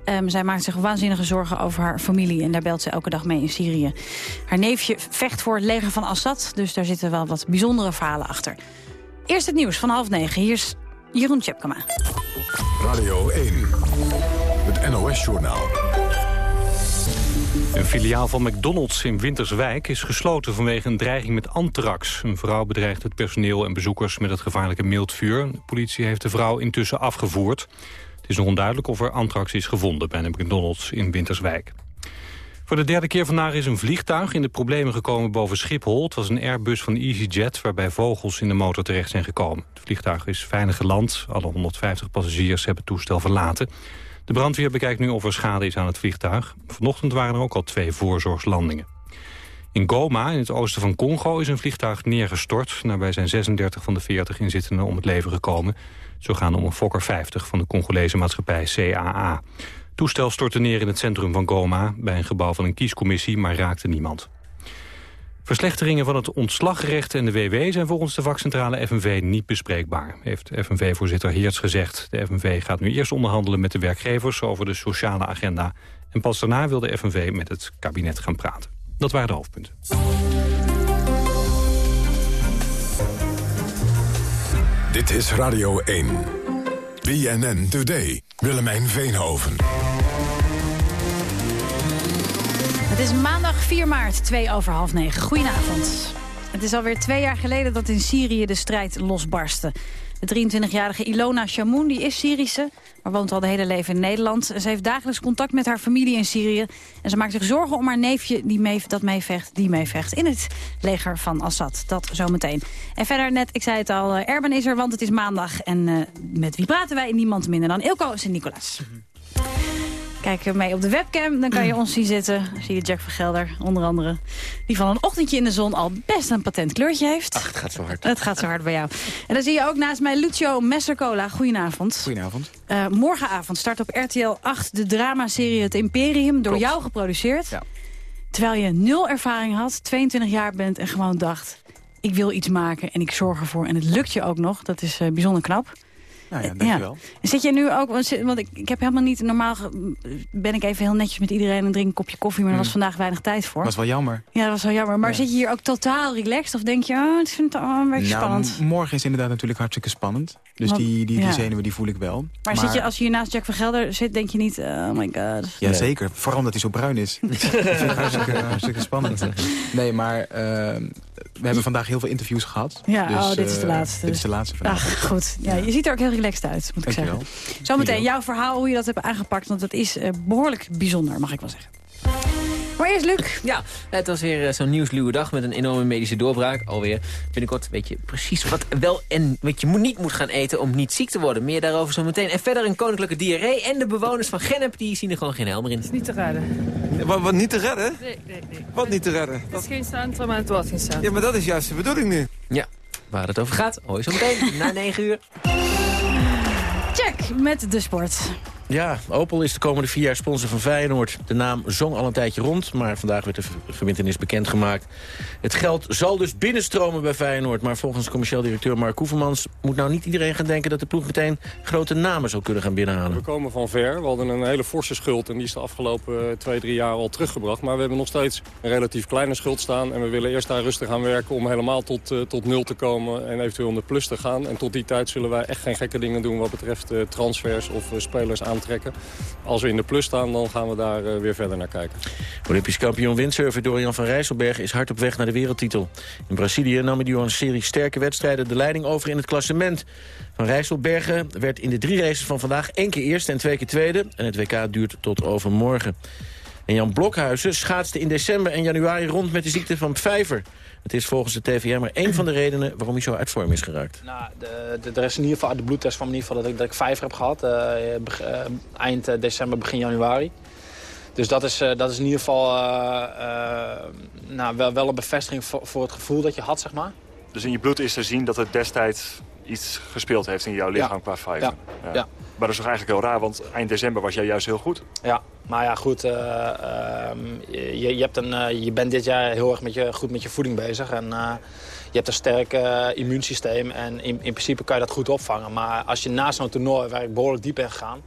Um, zij maakt zich waanzinnige zorgen over haar familie. En daar belt ze elke dag mee in Syrië. Haar neefje vecht voor het leger van Assad. Dus daar zitten wel wat bijzondere verhalen achter. Eerst het nieuws van half negen. Hier is Jeroen Tjepkema. Radio 1, het NOS-journaal. Een filiaal van McDonald's in Winterswijk is gesloten vanwege een dreiging met antrax. Een vrouw bedreigt het personeel en bezoekers met het gevaarlijke mildvuur. De politie heeft de vrouw intussen afgevoerd. Het is nog onduidelijk of er antrax is gevonden bij een McDonald's in Winterswijk. Voor de derde keer vandaag is een vliegtuig in de problemen gekomen boven Schiphol. Het was een Airbus van EasyJet waarbij vogels in de motor terecht zijn gekomen. Het vliegtuig is veilig geland. Alle 150 passagiers hebben het toestel verlaten. De brandweer bekijkt nu of er schade is aan het vliegtuig. Vanochtend waren er ook al twee voorzorgslandingen. In Goma, in het oosten van Congo, is een vliegtuig neergestort. Daarbij zijn 36 van de 40 inzittenden om het leven gekomen. Zo gaan om een Fokker 50 van de Congolese maatschappij CAA toestel stortte neer in het centrum van Goma... bij een gebouw van een kiescommissie, maar raakte niemand. Verslechteringen van het ontslagrecht en de WW zijn volgens de vakcentrale FNV niet bespreekbaar, heeft FNV-voorzitter Heerts gezegd. De FNV gaat nu eerst onderhandelen met de werkgevers over de sociale agenda. En pas daarna wil de FNV met het kabinet gaan praten. Dat waren de hoofdpunten. Dit is Radio 1. BNN Today. Willemijn Veenhoven. Het is maandag 4 maart, 2 over half 9. Goedenavond. Het is alweer twee jaar geleden dat in Syrië de strijd losbarstte. De 23-jarige Ilona Shamoun die is Syrische, maar woont al de hele leven in Nederland. Ze heeft dagelijks contact met haar familie in Syrië. En ze maakt zich zorgen om haar neefje die mee, dat meevecht, die meevecht in het leger van Assad. Dat zometeen. En verder net, ik zei het al, eh, Erben is er, want het is maandag. En uh, met wie praten wij? Niemand minder dan Ilko Sint-Nicolaas. Kijk mee op de webcam, dan kan je ons zien zitten. Zie je Jack van Gelder, onder andere. Die van een ochtendje in de zon al best een patent kleurtje heeft. Ach, het gaat zo hard. Het gaat zo hard bij jou. En dan zie je ook naast mij Lucio Messercola. Goedenavond. Goedenavond. Uh, morgenavond start op RTL 8 de dramaserie Het Imperium. Door jou geproduceerd. Ja. Terwijl je nul ervaring had, 22 jaar bent en gewoon dacht... ik wil iets maken en ik zorg ervoor. En het lukt je ook nog. Dat is uh, bijzonder knap. Nou ja, dankjewel. Ja. Zit je nu ook, want ik, ik heb helemaal niet, normaal ben ik even heel netjes met iedereen en drink een kopje koffie, maar er was hmm. vandaag weinig tijd voor. Dat was wel jammer. Ja, dat was wel jammer. Maar zit je hier ook totaal relaxed of denk je, oh, het vind het een beetje nou, spannend? Morgen is inderdaad natuurlijk hartstikke spannend. Dus die, die, die zenuwen die voel ik wel. Maar, zit je, als je hier naast Jack van Gelder zit, denk je niet, oh my god. Ja, zeker. Vooral omdat hij zo bruin is. dat vind ik hartstikke, hartstikke spannend. Nee, maar uh, we hebben vandaag heel veel interviews gehad. Ja, dus, oh, dit is de uh, laatste. Dit is de laatste vandaag. Ach, goed. Ja, je ziet er ook heel relaxed uit, moet ik zeggen. Zometeen jouw verhaal, hoe je dat hebt aangepakt. Want dat is uh, behoorlijk bijzonder, mag ik wel zeggen. Maar eerst Luc. Ja, het was weer uh, zo'n nieuwsluwe dag met een enorme medische doorbraak. Alweer binnenkort weet je precies wat wel en wat je moet, niet moet gaan eten om niet ziek te worden. Meer daarover zo meteen. En verder een koninklijke diarree. En de bewoners van Gennep die zien er gewoon geen helmer in. Het is niet te redden. Wat, wat niet te redden? Nee, nee, nee. Wat niet te redden? Het is geen centrum maar het wordt geen centrum. Ja, maar dat is juist de bedoeling nu. Ja, waar het over gaat. Hoor je zo meteen na 9 uur. Check met de sport. Ja, Opel is de komende vier jaar sponsor van Feyenoord. De naam zong al een tijdje rond, maar vandaag werd de verbindenis bekendgemaakt. Het geld zal dus binnenstromen bij Feyenoord. Maar volgens commercieel directeur Mark Koevermans... moet nou niet iedereen gaan denken dat de ploeg meteen grote namen zou kunnen gaan binnenhalen. We komen van ver. We hadden een hele forse schuld en die is de afgelopen eh, twee, drie jaar al teruggebracht. Maar we hebben nog steeds een relatief kleine schuld staan. En we willen eerst daar rustig aan werken om helemaal tot, uh, tot nul te komen... en eventueel in de plus te gaan. En tot die tijd zullen wij echt geen gekke dingen doen wat betreft uh, transfers of spelers aan trekken. Als we in de plus staan, dan gaan we daar eh, weer verder naar kijken. Olympisch kampioen windsurfer Dorian van Rijsselberg is hard op weg naar de wereldtitel. In Brazilië nam hij door een serie sterke wedstrijden de leiding over in het klassement. Van Rijsselbergen werd in de drie races van vandaag één keer eerste en twee keer tweede. En het WK duurt tot overmorgen. En Jan Blokhuizen schaatste in december en januari rond met de ziekte van Pfeiffer. Het is volgens de TVM maar één van de redenen waarom hij zo uit vorm is geraakt. Nou, de, de, er is in ieder geval uit de bloedtest van in ieder geval dat ik, dat ik Pfeiffer heb gehad. Uh, eind december, begin januari. Dus dat is, dat is in ieder geval nou, wel, wel een bevestiging voor, voor, het gevoel dat je had, zeg maar. Dus in je bloed is te zien dat het destijds iets gespeeld heeft in jouw lichaam qua Pfeiffer? Ja. ja. Maar dat is toch eigenlijk heel raar, want eind december was jij juist heel goed. Ja, maar ja, goed. Uh, je, je, hebt een, uh, je bent dit jaar heel erg met je, goed met je voeding bezig. En uh, je hebt een sterk immuunsysteem. En in, in principe kan je dat goed opvangen. Maar als je na zo'n toernooi, waar ik behoorlijk diep in gegaan...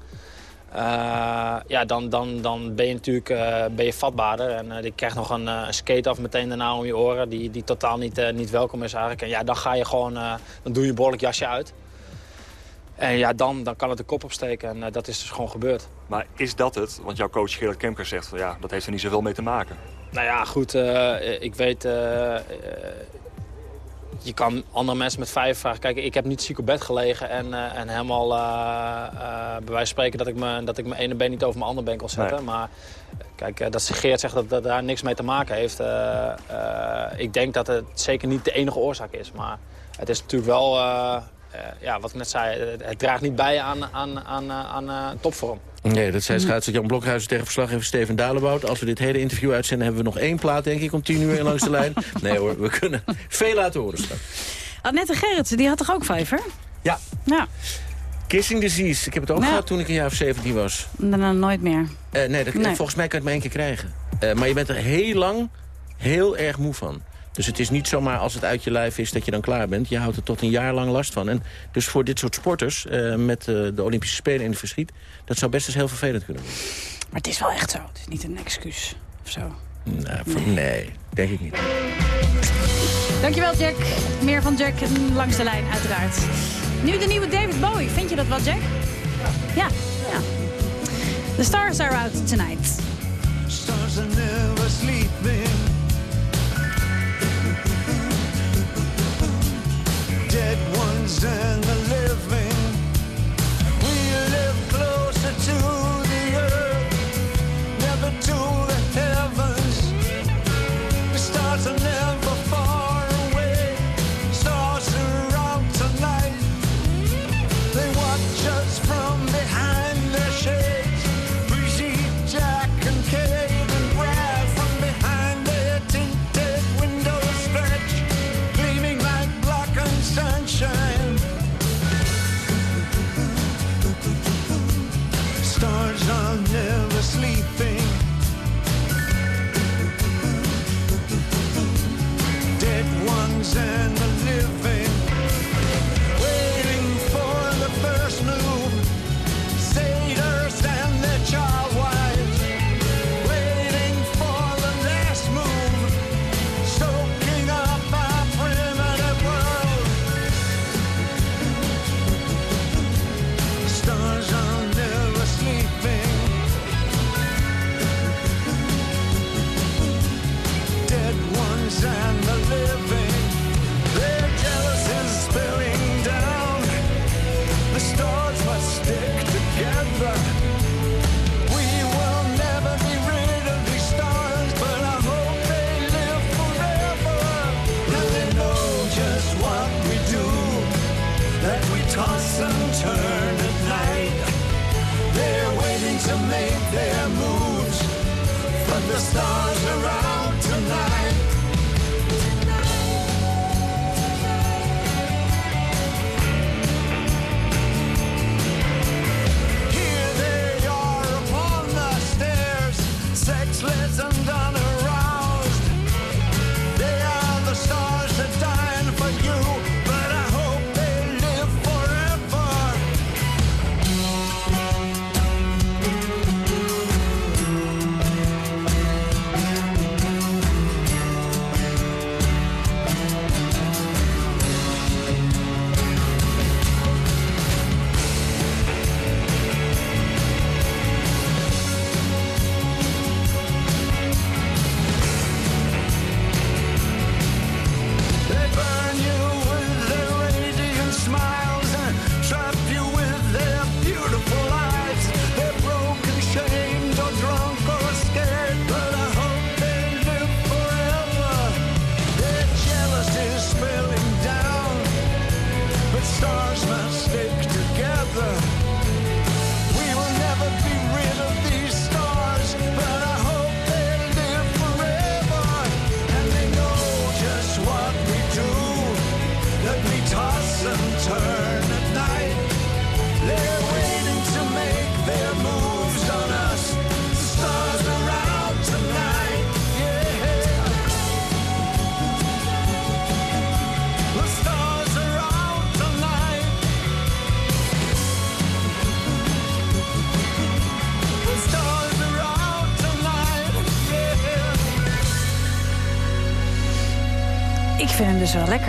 ja, dan, dan, dan ben je natuurlijk ben je vatbaarder. En je krijgt nog een, skate af meteen daarna om je oren. Die, die totaal niet, niet welkom is eigenlijk. En ja, dan ga je gewoon, dan doe je behoorlijk jasje uit. En ja, dan, dan kan het de kop opsteken en uh, dat is dus gewoon gebeurd. Maar is dat het? Want jouw coach Gerard Kemker zegt van ja, dat heeft er niet zoveel mee te maken. Nou ja, goed, uh, ik weet... Uh, je kan andere mensen met vijf vragen. Kijk, ik heb niet ziek op bed gelegen en, en helemaal bij wijze van spreken dat ik, me, dat ik mijn ene been niet over mijn andere been kon zetten. Nee. Maar kijk, dat Geert zegt dat dat daar niks mee te maken heeft. ik denk dat het zeker niet de enige oorzaak is. Maar het is natuurlijk wel uh, ja, wat ik net zei, het draagt niet bij aan, aan, aan, aan uh, topvorm. Nee, dat zei schaatser Jan Blokhuizen tegen verslaggever Steven Dalebout. Als we dit hele interview uitzenden, hebben we nog één plaat, denk ik, om tien uur langs de lijn. Nee hoor, we kunnen veel laten horen straks. Annette Gerritsen, die had toch ook vijver? Ja. ja. Kissing disease. Ik heb het ook nou. gehad toen ik een jaar of 17 was. Dan nooit meer. Uh, nee, dat, nee, volgens mij kan je het maar één keer krijgen. Uh, maar je bent er heel lang heel erg moe van. Dus het is niet zomaar als het uit je lijf is dat je dan klaar bent. Je houdt er tot een jaar lang last van. En dus voor dit soort sporters uh, met uh, de Olympische Spelen in de verschiet... dat zou best eens heel vervelend kunnen worden. Maar het is wel echt zo. Het is niet een excuus of zo. Nou, voor, nee. nee, denk ik niet. Dankjewel, Jack. Meer van Jack langs de lijn, uiteraard. Nu de nieuwe David Bowie. Vind je dat wel, Jack? Ja. ja. The stars are out tonight. Stars are never sleeping. Dead ones and the living. We live closer to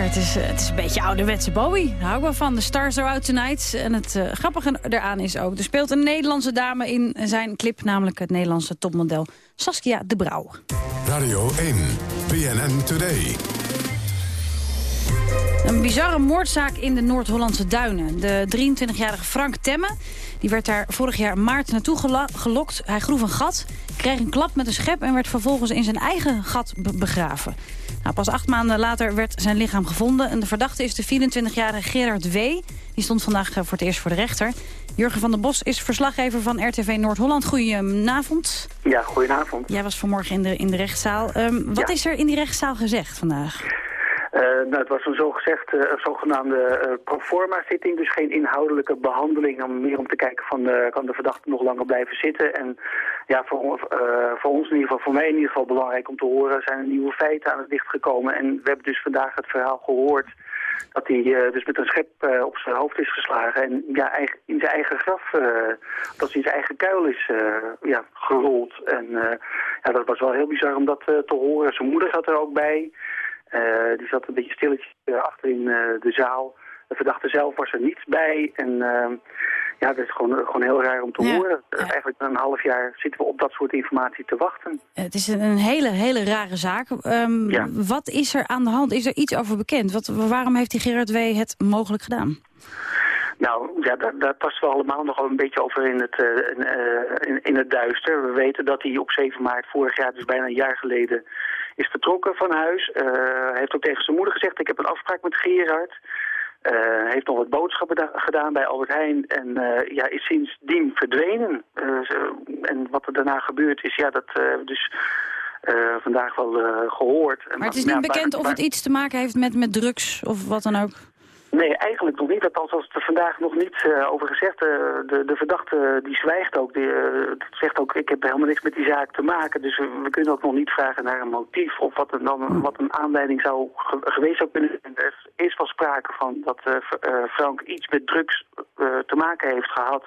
Het is, eh, het is een beetje ouderwetse Bowie. Daar hou ik wel van. De Stars Are Out Tonight. En het uh, grappige eraan is ook... er speelt een Nederlandse dame in zijn clip... namelijk het Nederlandse topmodel Saskia de Brouw. Radio 1, BNN Today. Een bizarre moordzaak in de Noord-Hollandse duinen. De 23-jarige Frank Temme die werd daar vorig jaar maart naartoe gelokt. Hij groef een gat, kreeg een klap met een schep... en werd vervolgens in zijn eigen gat begraven. Nou, pas acht maanden later werd zijn lichaam gevonden. En de verdachte is de 24-jarige Gerard W. Die stond vandaag eh, voor het eerst voor de rechter. Jurgen van der Bos is verslaggever van RTV Noord-Holland. Goedenavond. Ja, goedenavond. Jij was vanmorgen in de, in de rechtszaal. Um, wat is er in die rechtszaal gezegd vandaag? Uh, nou, het was een zogezegd, uh, zogenaamde uh, proforma-zitting, dus geen inhoudelijke behandeling. Om meer om te kijken van, kan de verdachte nog langer blijven zitten. En ja, voor, voor ons in ieder geval, voor mij in ieder geval belangrijk om te horen, zijn er nieuwe feiten aan het licht gekomen. En we hebben dus vandaag het verhaal gehoord dat hij dus met een schep op zijn hoofd is geslagen. En ja, in zijn eigen graf, dat hij in zijn eigen kuil is ja, gerold. En ja, dat was wel heel bizar om dat te horen. Zijn moeder zat er ook bij. Uh, die zat een beetje stilletjes uh, achter in uh, de zaal. De verdachte zelf was er niet bij. En ehm, ja, dat is gewoon, gewoon heel raar om te horen. Eigenlijk een half jaar zitten we op dat soort informatie te wachten. Het is een hele, hele rare zaak. Um, ja. Wat is er aan de hand? Is er iets over bekend? Wat, waarom heeft die Gerard W. het mogelijk gedaan? Nou, ja, daar, daar passen we allemaal nog wel een beetje over in het, uh, in, in, het duister. We weten dat hij op 7 maart vorig jaar, dus bijna een jaar geleden, is vertrokken van huis. Uh, heeft ook tegen zijn moeder gezegd, ik heb een afspraak met Gerard. Uh, heeft nog wat boodschappen gedaan bij Albert Heijn en uh, ja, is sindsdien verdwenen. en wat er daarna gebeurd is, ja, dat hebben we dus vandaag wel gehoord. Maar het is niet bekend of het iets te maken heeft met, met drugs of wat dan ook? Nee, eigenlijk nog niet. Althans, als er vandaag nog niet uh, over gezegd. Uh, de, de verdachte die zwijgt ook. Die uh, zegt ook, ik heb helemaal niks met die zaak te maken. Dus we, we kunnen ook nog niet vragen naar een motief. Of wat, er dan, wat een aanleiding zou ge geweest zou kunnen zijn. Er is wel sprake van dat Frank iets met drugs te maken heeft gehad.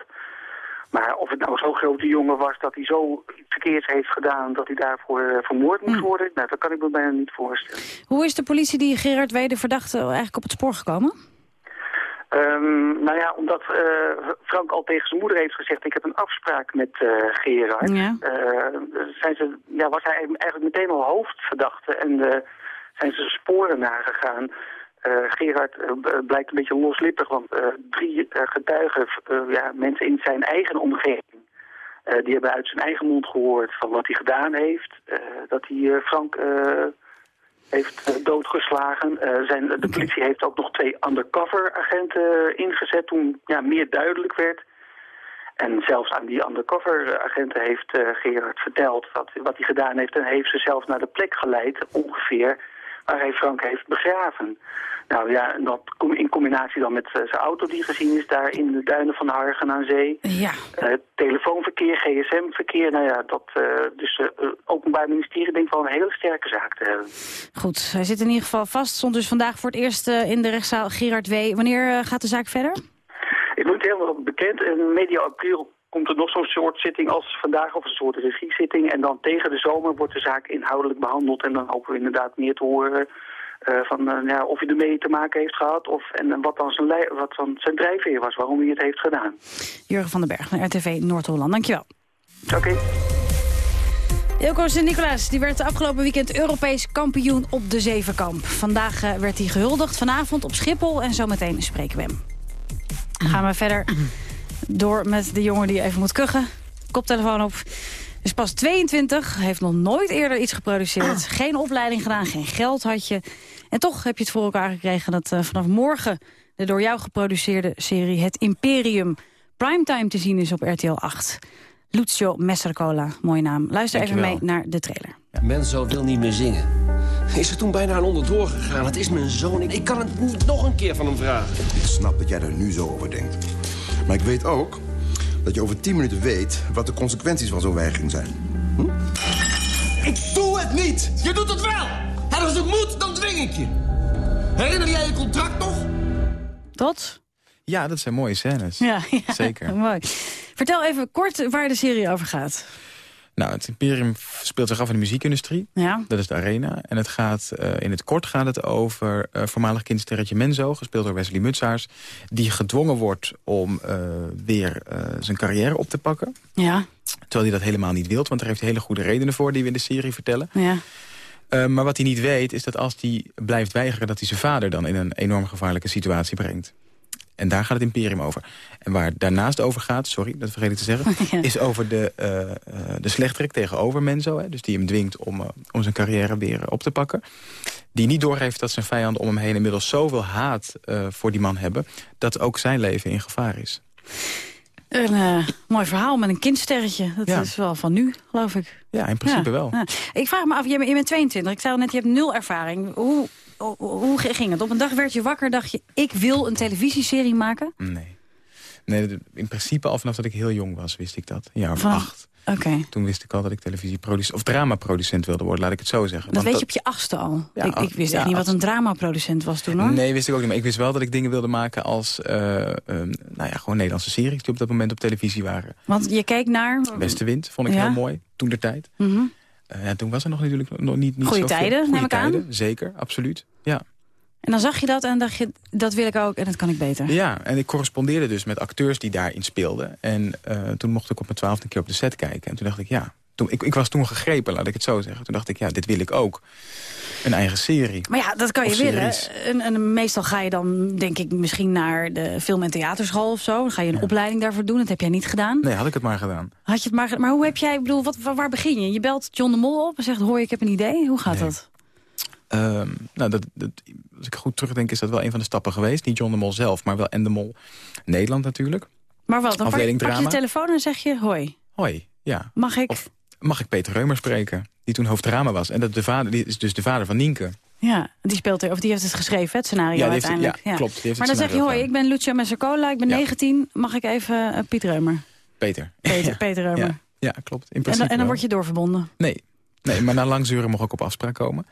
Maar of het nou zo'n grote jongen was dat hij zo iets verkeerds heeft gedaan... dat hij daarvoor vermoord moest worden, nou, dat kan ik me bijna niet voorstellen. Hoe is de politie die Gerard Wede verdachte eigenlijk op het spoor gekomen? Um, nou ja, omdat uh, Frank al tegen zijn moeder heeft gezegd... ik heb een afspraak met uh, Gerard. Ja. Uh, zijn ze, ja, was hij eigenlijk meteen al hoofdverdachte en zijn ze sporen nagegaan. Gerard blijkt een beetje loslippig, want drie getuigen, ja, mensen in zijn eigen omgeving... die hebben uit zijn eigen mond gehoord van wat hij gedaan heeft. dat hij Frank heeft eh, doodgeslagen. Uh, zijn, de politie heeft ook nog twee undercover agenten ingezet toen ja, meer duidelijk werd. En zelfs aan die undercover agenten heeft uh, Gerard verteld wat, wat hij gedaan heeft. En heeft ze zelf naar de plek geleid, ongeveer, waar hij Frank heeft begraven. Nou ja, en dat in combinatie dan met uh, zijn auto die gezien is daar in de duinen van Hargen aan zee. Ja. Uh, telefoonverkeer, gsm-verkeer, nou ja, dat, uh, dus het Openbaar Ministerie denkt wel een hele sterke zaak te hebben. Goed, hij zit in ieder geval vast. Stond dus vandaag voor het eerst in de rechtszaal Gerard W. Wanneer gaat de zaak verder? Ik moet helemaal bekend. In medio april komt er nog zo'n soort zitting als vandaag, of een soort regiezitting. En dan tegen de zomer wordt de zaak inhoudelijk behandeld. En dan hopen we inderdaad meer te horen uh, van uh, ja, of hij ermee te maken heeft gehad of, en wat dan zijn, wat dan zijn drijfveer was, waarom hij het heeft gedaan. Jurgen van den Berg van RTV Noord-Holland, dankjewel. Oké. Okay. Ilko Sint-Nicolaas die werd afgelopen weekend Europees kampioen op de Zevenkamp. Vandaag uh, werd hij gehuldigd, vanavond op Schiphol en zometeen spreken we hem. Gaan we verder door met de jongen die even moet kuchen. Koptelefoon op. Is pas 22, heeft nog nooit eerder iets geproduceerd. Geen opleiding gedaan, geen geld had je. En toch heb je het voor elkaar gekregen dat uh, vanaf morgen... de door jou geproduceerde serie Het Imperium primetime te zien is op RTL 8. Lucio Messercola, mooie naam. Luister Dankjewel. even mee naar de trailer. Ja. Menzo wil niet meer zingen. Is er toen bijna een onderdoor gegaan. Het is mijn zoon. Ik kan het niet nog een keer van hem vragen. Ik snap dat jij er nu zo over denkt. Maar ik weet ook dat je over tien minuten weet wat de consequenties van zo'n weigering zijn. Hm? Ik doe het niet! Je doet het wel! En als het moet, dan dwing ik je. Herinner jij je contract nog? Tot? Ja, dat zijn mooie scènes. Ja, ja zeker. Mooi. Vertel even kort waar de serie over gaat. Nou, het Imperium speelt zich af in de muziekindustrie. Ja. Dat is de arena. En het gaat, uh, in het kort gaat het over uh, voormalig kindsterretje Menzo... gespeeld door Wesley Mutsaars... die gedwongen wordt om uh, weer zijn carrière op te pakken. Ja. Terwijl hij dat helemaal niet wil, want daar heeft hij hele goede redenen voor... die we in de serie vertellen. Ja. Uh, maar wat hij niet weet, is dat als hij blijft weigeren... dat hij zijn vader dan in een enorm gevaarlijke situatie brengt. En daar gaat het imperium over. En waar daarnaast over gaat, sorry, dat vergeet ik te zeggen... Ja. is over de, uh, de slechterik tegenover Menzo. Hè, dus die hem dwingt om, uh, om zijn carrière weer op te pakken. Die niet doorgeeft dat zijn vijanden om hem heen... inmiddels zoveel haat voor die man hebben... dat ook zijn leven in gevaar is. Een uh, mooi verhaal met een kindsterretje. Dat ja. is wel van nu, geloof ik. Ja, in principe ja. wel. Ja. Ik vraag me af, je bent 22. Ik zei al net, je hebt nul ervaring. Hoe, hoe, hoe, ging het? Op een dag werd je wakker, dacht je... ik wil een televisieserie maken? Nee. Nee, in principe al vanaf dat ik heel jong was, wist ik dat. Jaar of van, acht. Okay. Toen wist ik al dat ik televisieproducent of dramaproducent wilde worden, laat ik het zo zeggen. Dat Want weet dat... je op je achtste al. Ja, ik, ik, wist echt niet wat een dramaproducent was toen hoor. Nee, wist ik ook niet. Maar ik wist wel dat ik dingen wilde maken als uh, uh, nou ja, gewoon Nederlandse series die op dat moment op televisie waren. Want je keek naar... Westenwind vond ik ja. heel mooi, toen de tijd. Mm -hmm. uh, ja, toen was er nog natuurlijk nog niet, niet Goeie zoveel. tijden, neem ik tijden, aan. Zeker, absoluut. Ja. En dan zag je dat en dacht je, dat wil ik ook en dat kan ik beter. Ja, en ik correspondeerde dus met acteurs die daarin speelden. En uh, toen mocht ik op mijn twaalfde keer op de set kijken. En toen dacht ik, ja, toen, ik, ik was toen gegrepen, laat ik het zo zeggen. Toen dacht ik, ja, dit wil ik ook. Een eigen serie. Maar ja, dat kan je willen. En, en, meestal ga je dan, denk ik, misschien naar de film- en theaterschool of zo. Dan ga je een ja. opleiding daarvoor doen. Dat heb jij niet gedaan. Nee, had ik het maar gedaan. Had je het maar Maar hoe heb jij, ik bedoel, wat, waar begin je? Je belt John de Mol op en zegt, hoor, ik heb een idee. Hoe gaat nee. dat? Um, nou, dat, dat, als ik goed terugdenk is dat wel een van de stappen geweest. Niet John de Mol zelf, maar wel En de Mol Nederland natuurlijk. Maar wat, dan Afdeling pak, pak je telefoon en zeg je hoi. Hoi, ja. Mag ik? Of mag ik Peter Reumer spreken, die toen hoofddrama was. En dat de vader, die is dus de vader van Nienke. Ja, die speelt er, of die heeft het geschreven, het scenario ja, heeft, uiteindelijk. Ja, klopt. Die heeft maar dan zeg je, hoi, ik ben Lucia Messercola, ik ben Ja. 19, mag ik even uh, Piet Reumer? Peter. Peter, Peter Reumer. Ja, ja, klopt. In En, dan, en dan word je doorverbonden. Nee, nee maar na lang zeuren mocht ik op afspraak komen.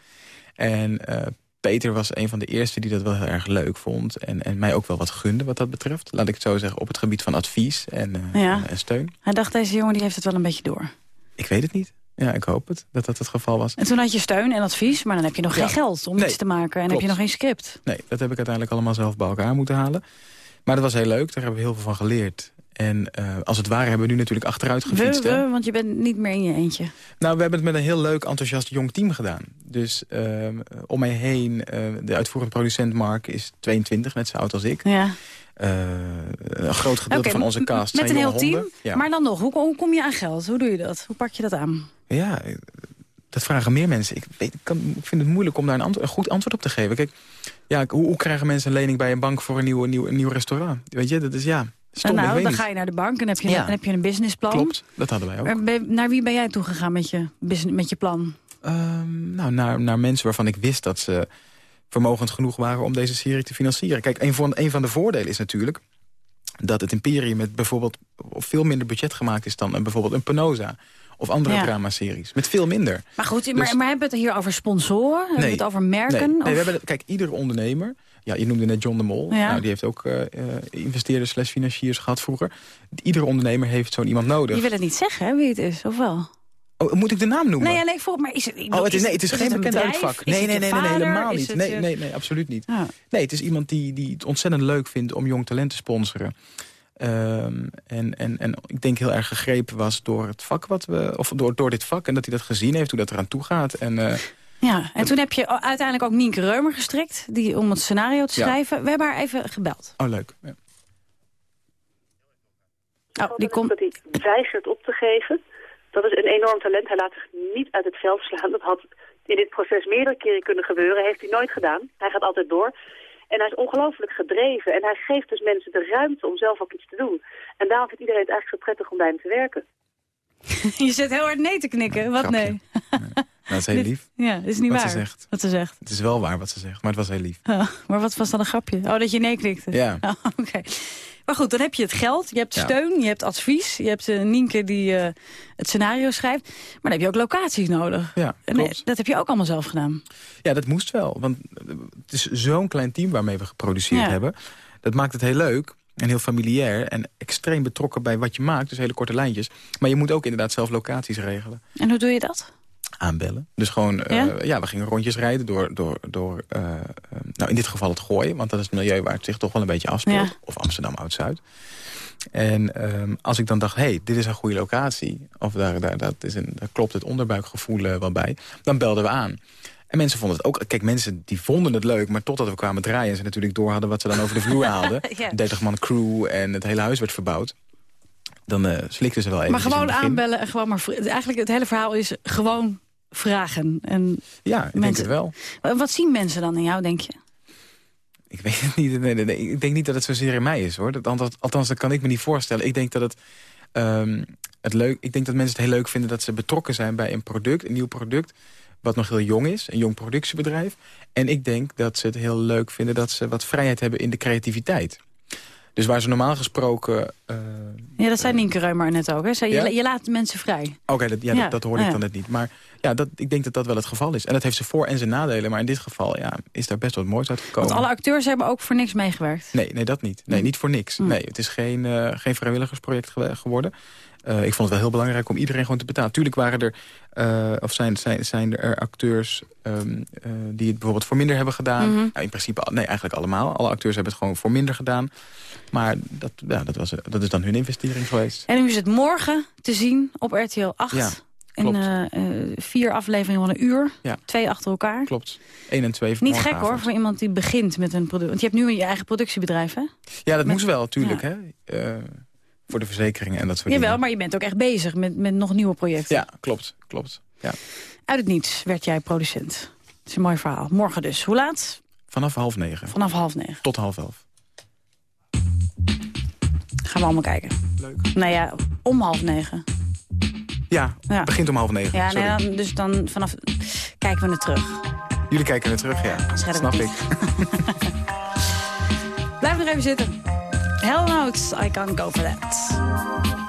En eh, Peter was een van de eerste die dat wel heel erg leuk vond. En, en mij ook wel wat gunde wat dat betreft. Laat ik het zo zeggen, op het gebied van advies en, eh, Ja. en, en steun. Hij dacht, deze jongen die heeft het wel een beetje door. Ik weet het niet. Ja, ik hoop het, dat dat het geval was. En toen had je steun en advies, maar dan heb je nog Ja. geen geld om Nee, iets te maken. En heb je nog geen script. Nee, dat heb ik uiteindelijk allemaal zelf bij elkaar moeten halen. Maar dat was heel leuk, daar hebben we heel veel van geleerd. En eh, als het ware hebben we nu natuurlijk achteruit gefietst. we, want je bent niet meer in je eentje. Nou, we hebben het met een heel leuk, enthousiast jong team gedaan. Dus ehm, om mij heen, eh, de uitvoerend producent Mark is 22, net zo oud als ik. Ja. Eh, een groot gedeelte van onze cast Met zijn een heel team. honden. Ja. Maar dan nog, hoe, hoe kom je aan geld? Hoe doe je dat? Hoe pak je dat aan? Ja, dat vragen meer mensen. Ik, weet, ik, kan, ik vind het moeilijk om daar een, antwo- een goed antwoord op te geven. Kijk, ja, hoe, hoe krijgen mensen een lening bij een bank voor een nieuw, een nieuw, een nieuw restaurant? Weet je, dat is ja, stom, En nou, dan ga je naar de bank en heb je, Ja. dan heb je een businessplan. Klopt, dat hadden wij ook. Maar ben- naar wie ben jij toegegaan met je, met je plan? Ehm, nou, naar, naar mensen waarvan ik wist dat ze vermogend genoeg waren om deze serie te financieren. Kijk, een van, een van de voordelen is natuurlijk dat het Imperium met bijvoorbeeld veel minder budget gemaakt is dan een, bijvoorbeeld een Penosa of andere Ja. dramaseries. Met veel minder. Maar goed, Dus- maar, maar hebben we het hier over sponsoren? Hebben we het over merken? Nee, nee, Of- we hebben, het- kijk, iedere ondernemer... Ja, je noemde net John de Mol. Ja. Nou, die heeft ook eh eh, investeerders slash financiers gehad vroeger. Iedere ondernemer heeft zo'n iemand nodig. Je wil het niet zeggen, wie het is, of wel? Oh, moet ik de naam noemen? Nee, nee, vroeg, maar is het... ik Oh, het is, nee, het is, geen een bekend bedrijf? uitvak. Nee, nee, nee, nee, helemaal niet. Nee, nee, nee, absoluut niet. Ja. Nee, het is iemand die, die het ontzettend leuk vindt om jong talent te sponsoren. Ehm, en, en, en ik denk heel erg gegrepen was door het vak wat we, of door, door dit vak. En dat hij dat gezien heeft, hoe dat eraan toe gaat. En, eh, Ja, en toen heb je uiteindelijk ook Nienke Reumer gestrikt... Die, om het scenario te Ja. schrijven. We hebben haar even gebeld. oh, leuk. Ja. Oh, die komt... Dat hij weigert op te geven. Dat is een enorm talent. Hij laat zich niet uit het veld slaan. Dat had in dit proces meerdere keren kunnen gebeuren. Heeft hij nooit gedaan. Hij gaat altijd door. En hij is ongelooflijk gedreven. En hij geeft dus mensen de ruimte om zelf ook iets te doen. En daarom vindt iedereen het eigenlijk zo prettig om bij hem te werken. Je zit heel hard nee te knikken. Wat Grapje. nee? Nou, dat is heel lief. Ja, is niet Wat waar. ze zegt. Wat ze zegt. Het is wel waar wat ze zegt, maar het was heel lief. Ja, maar wat was dan een grapje? Oh, dat je nee knikte? Ja. Oh, Oké. Maar goed, dan heb je het geld, je hebt Ja. steun, je hebt advies. Je hebt uh, Nienke die uh, het scenario schrijft. Maar dan heb je ook locaties nodig. Ja, eh, dat heb je ook allemaal zelf gedaan. Ja, dat moest wel. Want het is zo'n klein team waarmee we geproduceerd Ja. hebben. Dat maakt het heel leuk. En heel familiair en extreem betrokken bij wat je maakt. Dus hele korte lijntjes. Maar je moet ook inderdaad zelf locaties regelen. En hoe doe je dat? Aanbellen. Dus gewoon, eh, ja? ja we gingen rondjes rijden door, door, door uh, nou in dit geval het gooien. Want dat is het milieu waar het zich toch wel een beetje afspeelt. Of Amsterdam Oud-Zuid. En um, als ik dan dacht, hé, hey, dit is een goede locatie... of daar, daar, dat is een, daar klopt het onderbuikgevoel uh, wel bij... dan belden we aan. En mensen vonden het ook... Kijk, mensen die vonden het leuk, maar totdat we kwamen draaien... en ze natuurlijk door hadden wat ze dan over de vloer haalden... ja. 30 man crew en het hele huis werd verbouwd... dan uh, slikten ze wel even. Maar gewoon aanbellen en gewoon maar... Eigenlijk het hele verhaal is gewoon vragen. En ja, ik mensen, denk het wel. Wat zien mensen dan in jou, denk je? Ik weet het niet. Nee, nee, nee. Ik denk niet dat het zozeer in mij is, hoor. Dat, althans, dat kan ik me niet voorstellen. Ik denk dat het... Um, het leuk, ik denk dat mensen het heel leuk vinden dat ze betrokken zijn bij een product, een nieuw product, wat nog heel jong is, een jong productiebedrijf. En ik denk dat ze het heel leuk vinden dat ze wat vrijheid hebben in de creativiteit. Dus waar ze normaal gesproken... Uh, ja, dat zei Nienke Reumer net ook. Hè? Zij, ja? je, laat mensen vrij. Oké, dat, ja, ja, dat, dat hoorde ik dan net niet. Maar ja, dat, ik denk dat dat wel het geval is. En dat heeft ze voor- en zijn nadelen. Maar in dit geval ja, is daar best wat moois uitgekomen. Want alle acteurs hebben ook voor niks meegewerkt? Nee, nee dat niet. Nee, niet voor niks. Nee, het is geen, uh, geen vrijwilligersproject geworden. Uh, ik vond het wel heel belangrijk om iedereen gewoon te betalen. Tuurlijk waren er, uh, of zijn, zijn, zijn er acteurs um, uh, die het bijvoorbeeld voor minder hebben gedaan. Mm -hmm. nou, in principe, nee, eigenlijk allemaal. Alle acteurs hebben het gewoon voor minder gedaan. Maar dat, ja, dat, was, dat is dan hun investering geweest. En nu is het morgen te zien op RTL 8. Ja. In uh, vier afleveringen van een uur. Ja. Twee achter elkaar. Klopt. Eén en twee Niet gek hoor, voor iemand die begint met een product. Want je hebt nu je eigen productiebedrijf, hè? Ja, dat met... moest wel, tuurlijk. Ja. Hè? Uh, voor de verzekeringen en dat soort Jawel, dingen. maar je bent ook echt bezig met, met nog nieuwe projecten. Ja, klopt. klopt. Ja. Uit het niets werd jij producent. Dat is een mooi verhaal. Morgen dus. Hoe laat? Vanaf half negen. Vanaf half negen. Tot half elf. Gaan we allemaal kijken. Leuk. Nou ja, om half negen. Ja, ja. begint om half negen. Ja, nou ja, dus dan vanaf kijken we het terug. Jullie kijken er terug, ja. Snap ik. Blijf nog even zitten. Hell no, I can't go for that.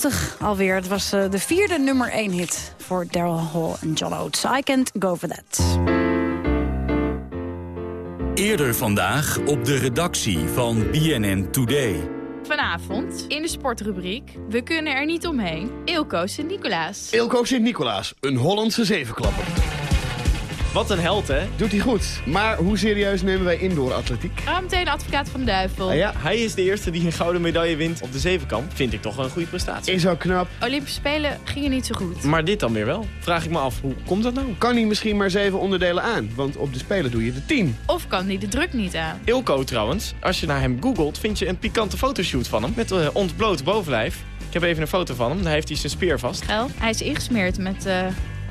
1981 alweer. Het was uh, de vierde nummer 1 hit voor Daryl Hall en John Oates. I can't go for that. Eerder vandaag op de redactie van BNN Today. Vanavond in de sportrubriek. We kunnen er niet omheen. Ilko Sint-Nicolaas. Ilko Sint-Nicolaas, een Hollandse zevenklapper. Wat een held, hè? Doet hij goed. Maar hoe serieus nemen wij indoor atletiek? Ah, meteen advocaat van de duivel. Nou ja, hij is de eerste die een gouden medaille wint op de zevenkamp. Vind ik toch wel een goede prestatie. Is ook knap. Olympische Spelen gingen niet zo goed. Maar dit dan weer wel. Vraag ik me af, hoe komt dat nou? Kan hij misschien maar zeven onderdelen aan? Want op de Spelen doe je de tien. Of kan hij de druk niet aan? Ilko trouwens, als je naar hem googelt, vind je een pikante fotoshoot van hem. Met uh, ontbloot bovenlijf. Ik heb even een foto van hem. Daar heeft hij zijn speer vast. Gel, hij is ingesmeerd met... Uh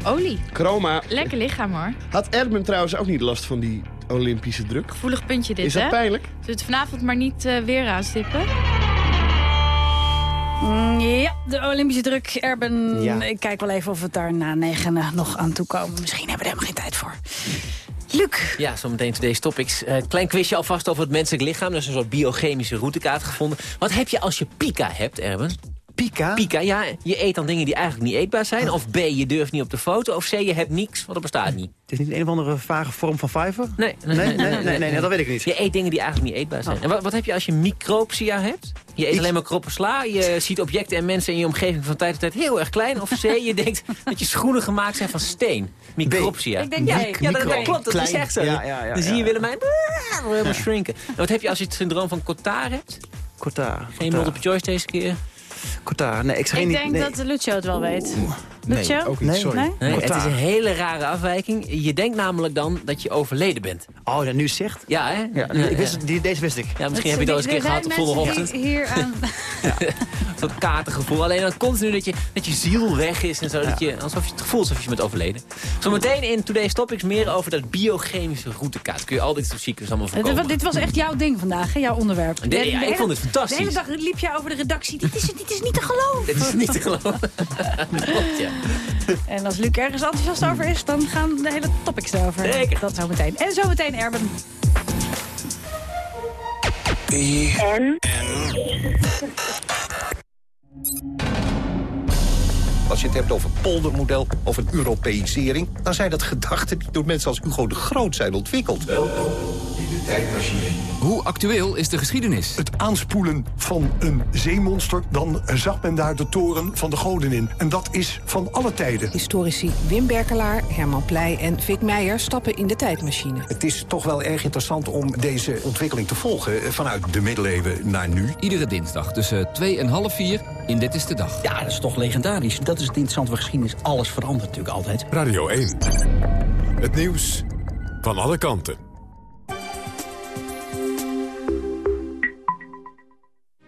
Olie. Chroma. Lekker lichaam hoor. Had Edmund trouwens ook niet last van die Olympische druk? Gevoelig puntje dit, hè? Is dat pijnlijk? Zullen we het vanavond maar niet uh, weer aanstippen? Mm, ja, de Olympische druk. Erben, ja. ik kijk wel even of we het daar na negen nog aan toe komen. Misschien hebben we er helemaal geen tijd voor. Luc. Ja, zometeen deze topics. Uh, klein quizje alvast over het menselijk lichaam. Dat is een soort biochemische routekaart gevonden. Wat heb je als je pika hebt, Erben? Pika? Pika, ja. Je eet dan dingen die eigenlijk niet eetbaar zijn. Of B, je durft niet op de foto. Of C, je hebt niks, want er bestaat niet. Het is niet een of andere vage vorm van vijver? Nee. Nee, nee, nee, nee, nee, dat weet ik niet. Je eet dingen die eigenlijk niet eetbaar zijn. Oh. En wat, wat, heb je als je micropsia hebt? Je eet alleen maar kroppen sla. Je ziet objecten en mensen in je omgeving van tijd tot tijd heel erg klein. Of C, je denkt dat je schoenen gemaakt zijn van steen. Micropsia. Ik denk ja, jij. ja, dat, dat klopt. Dat is echt zo. Ja, ja, ja, dan zie je Willemijn helemaal shrinken. En wat heb je als je het syndroom van Cotard hebt? Cotard. Geen multiple choice deze keer? Cotard. Nee, ik, ik niet, denk nee. dat Lucio het wel weet. Nee, Lucio? ook niet, Nee? sorry. Nee? Nee, het is een hele rare afwijking. Je denkt namelijk dan dat je overleden bent. Oh, dat nu zegt? Ja, hè? Ja, ik wist, die, deze wist ik. Ja, misschien heb je het al eens een keer gehad op zondagochtend. Hier aan... Zo'n katergevoel. Alleen dan continu dat je, dat je ziel weg is en zo. Dat je, alsof je het gevoel alsof je bent overleden. Zometeen in Today's Topics meer over dat biochemische routekaart. Kun je al dit soort ziektes allemaal voorkomen. Dit, dit was echt jouw ding vandaag, hè? jouw onderwerp. De, ja, ik vond het fantastisch. De hele dag liep je over de redactie. Dit is, dit is niet te geloven. Dit is niet te geloven. Klopt, ja. En als Luc ergens enthousiast over is, dan gaan de hele topics erover. Zeker. Dat zometeen. En zometeen Erben. En? Als je het hebt over poldermodel of een Europeisering... dan zijn dat gedachten die door mensen als Hugo de Groot zijn ontwikkeld. Welkom in de tijdmachine. Hoe actueel is de geschiedenis? Het aanspoelen van een zeemonster, dan zag men daar de toren van de goden in. En dat is van alle tijden. Historici Wim Berkelaar, Herman Pleij en Vic Meijer stappen in de tijdmachine. Het is toch wel erg interessant om deze ontwikkeling te volgen... eh, vanuit de middeleeuwen naar nu. Iedere dinsdag tussen 2 en half 4 in Dit is de Dag. Ja, dat is toch legendarisch. Dat is het interessante van geschiedenis. Alles verandert natuurlijk altijd. Radio 1. Het nieuws van alle kanten.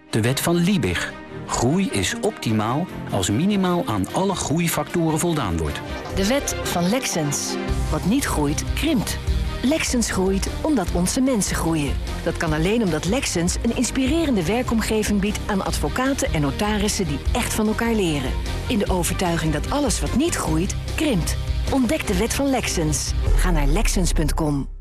De wet van Liebig. Groei is optimaal als minimaal aan alle groeifactoren voldaan wordt. De wet van Lexens. Wat niet groeit, krimpt. Lexens groeit omdat onze mensen groeien. Dat kan alleen omdat Lexens een inspirerende werkomgeving biedt aan advocaten en notarissen die echt van elkaar leren. In de overtuiging dat alles wat niet groeit, krimpt. Ontdek de wet van Lexens. Ga naar lexens.com.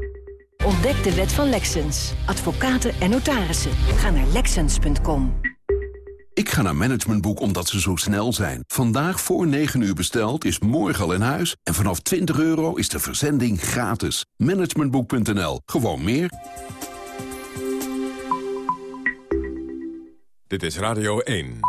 Ontdek de wet van Lexens. Advocaten en notarissen. Ga naar lexens.com. Ik ga naar Managementboek omdat ze zo snel zijn. Vandaag voor 9 uur besteld is morgen al in huis. En vanaf 20 euro is de verzending gratis. Managementboek.nl. Gewoon meer. Dit is Radio 1.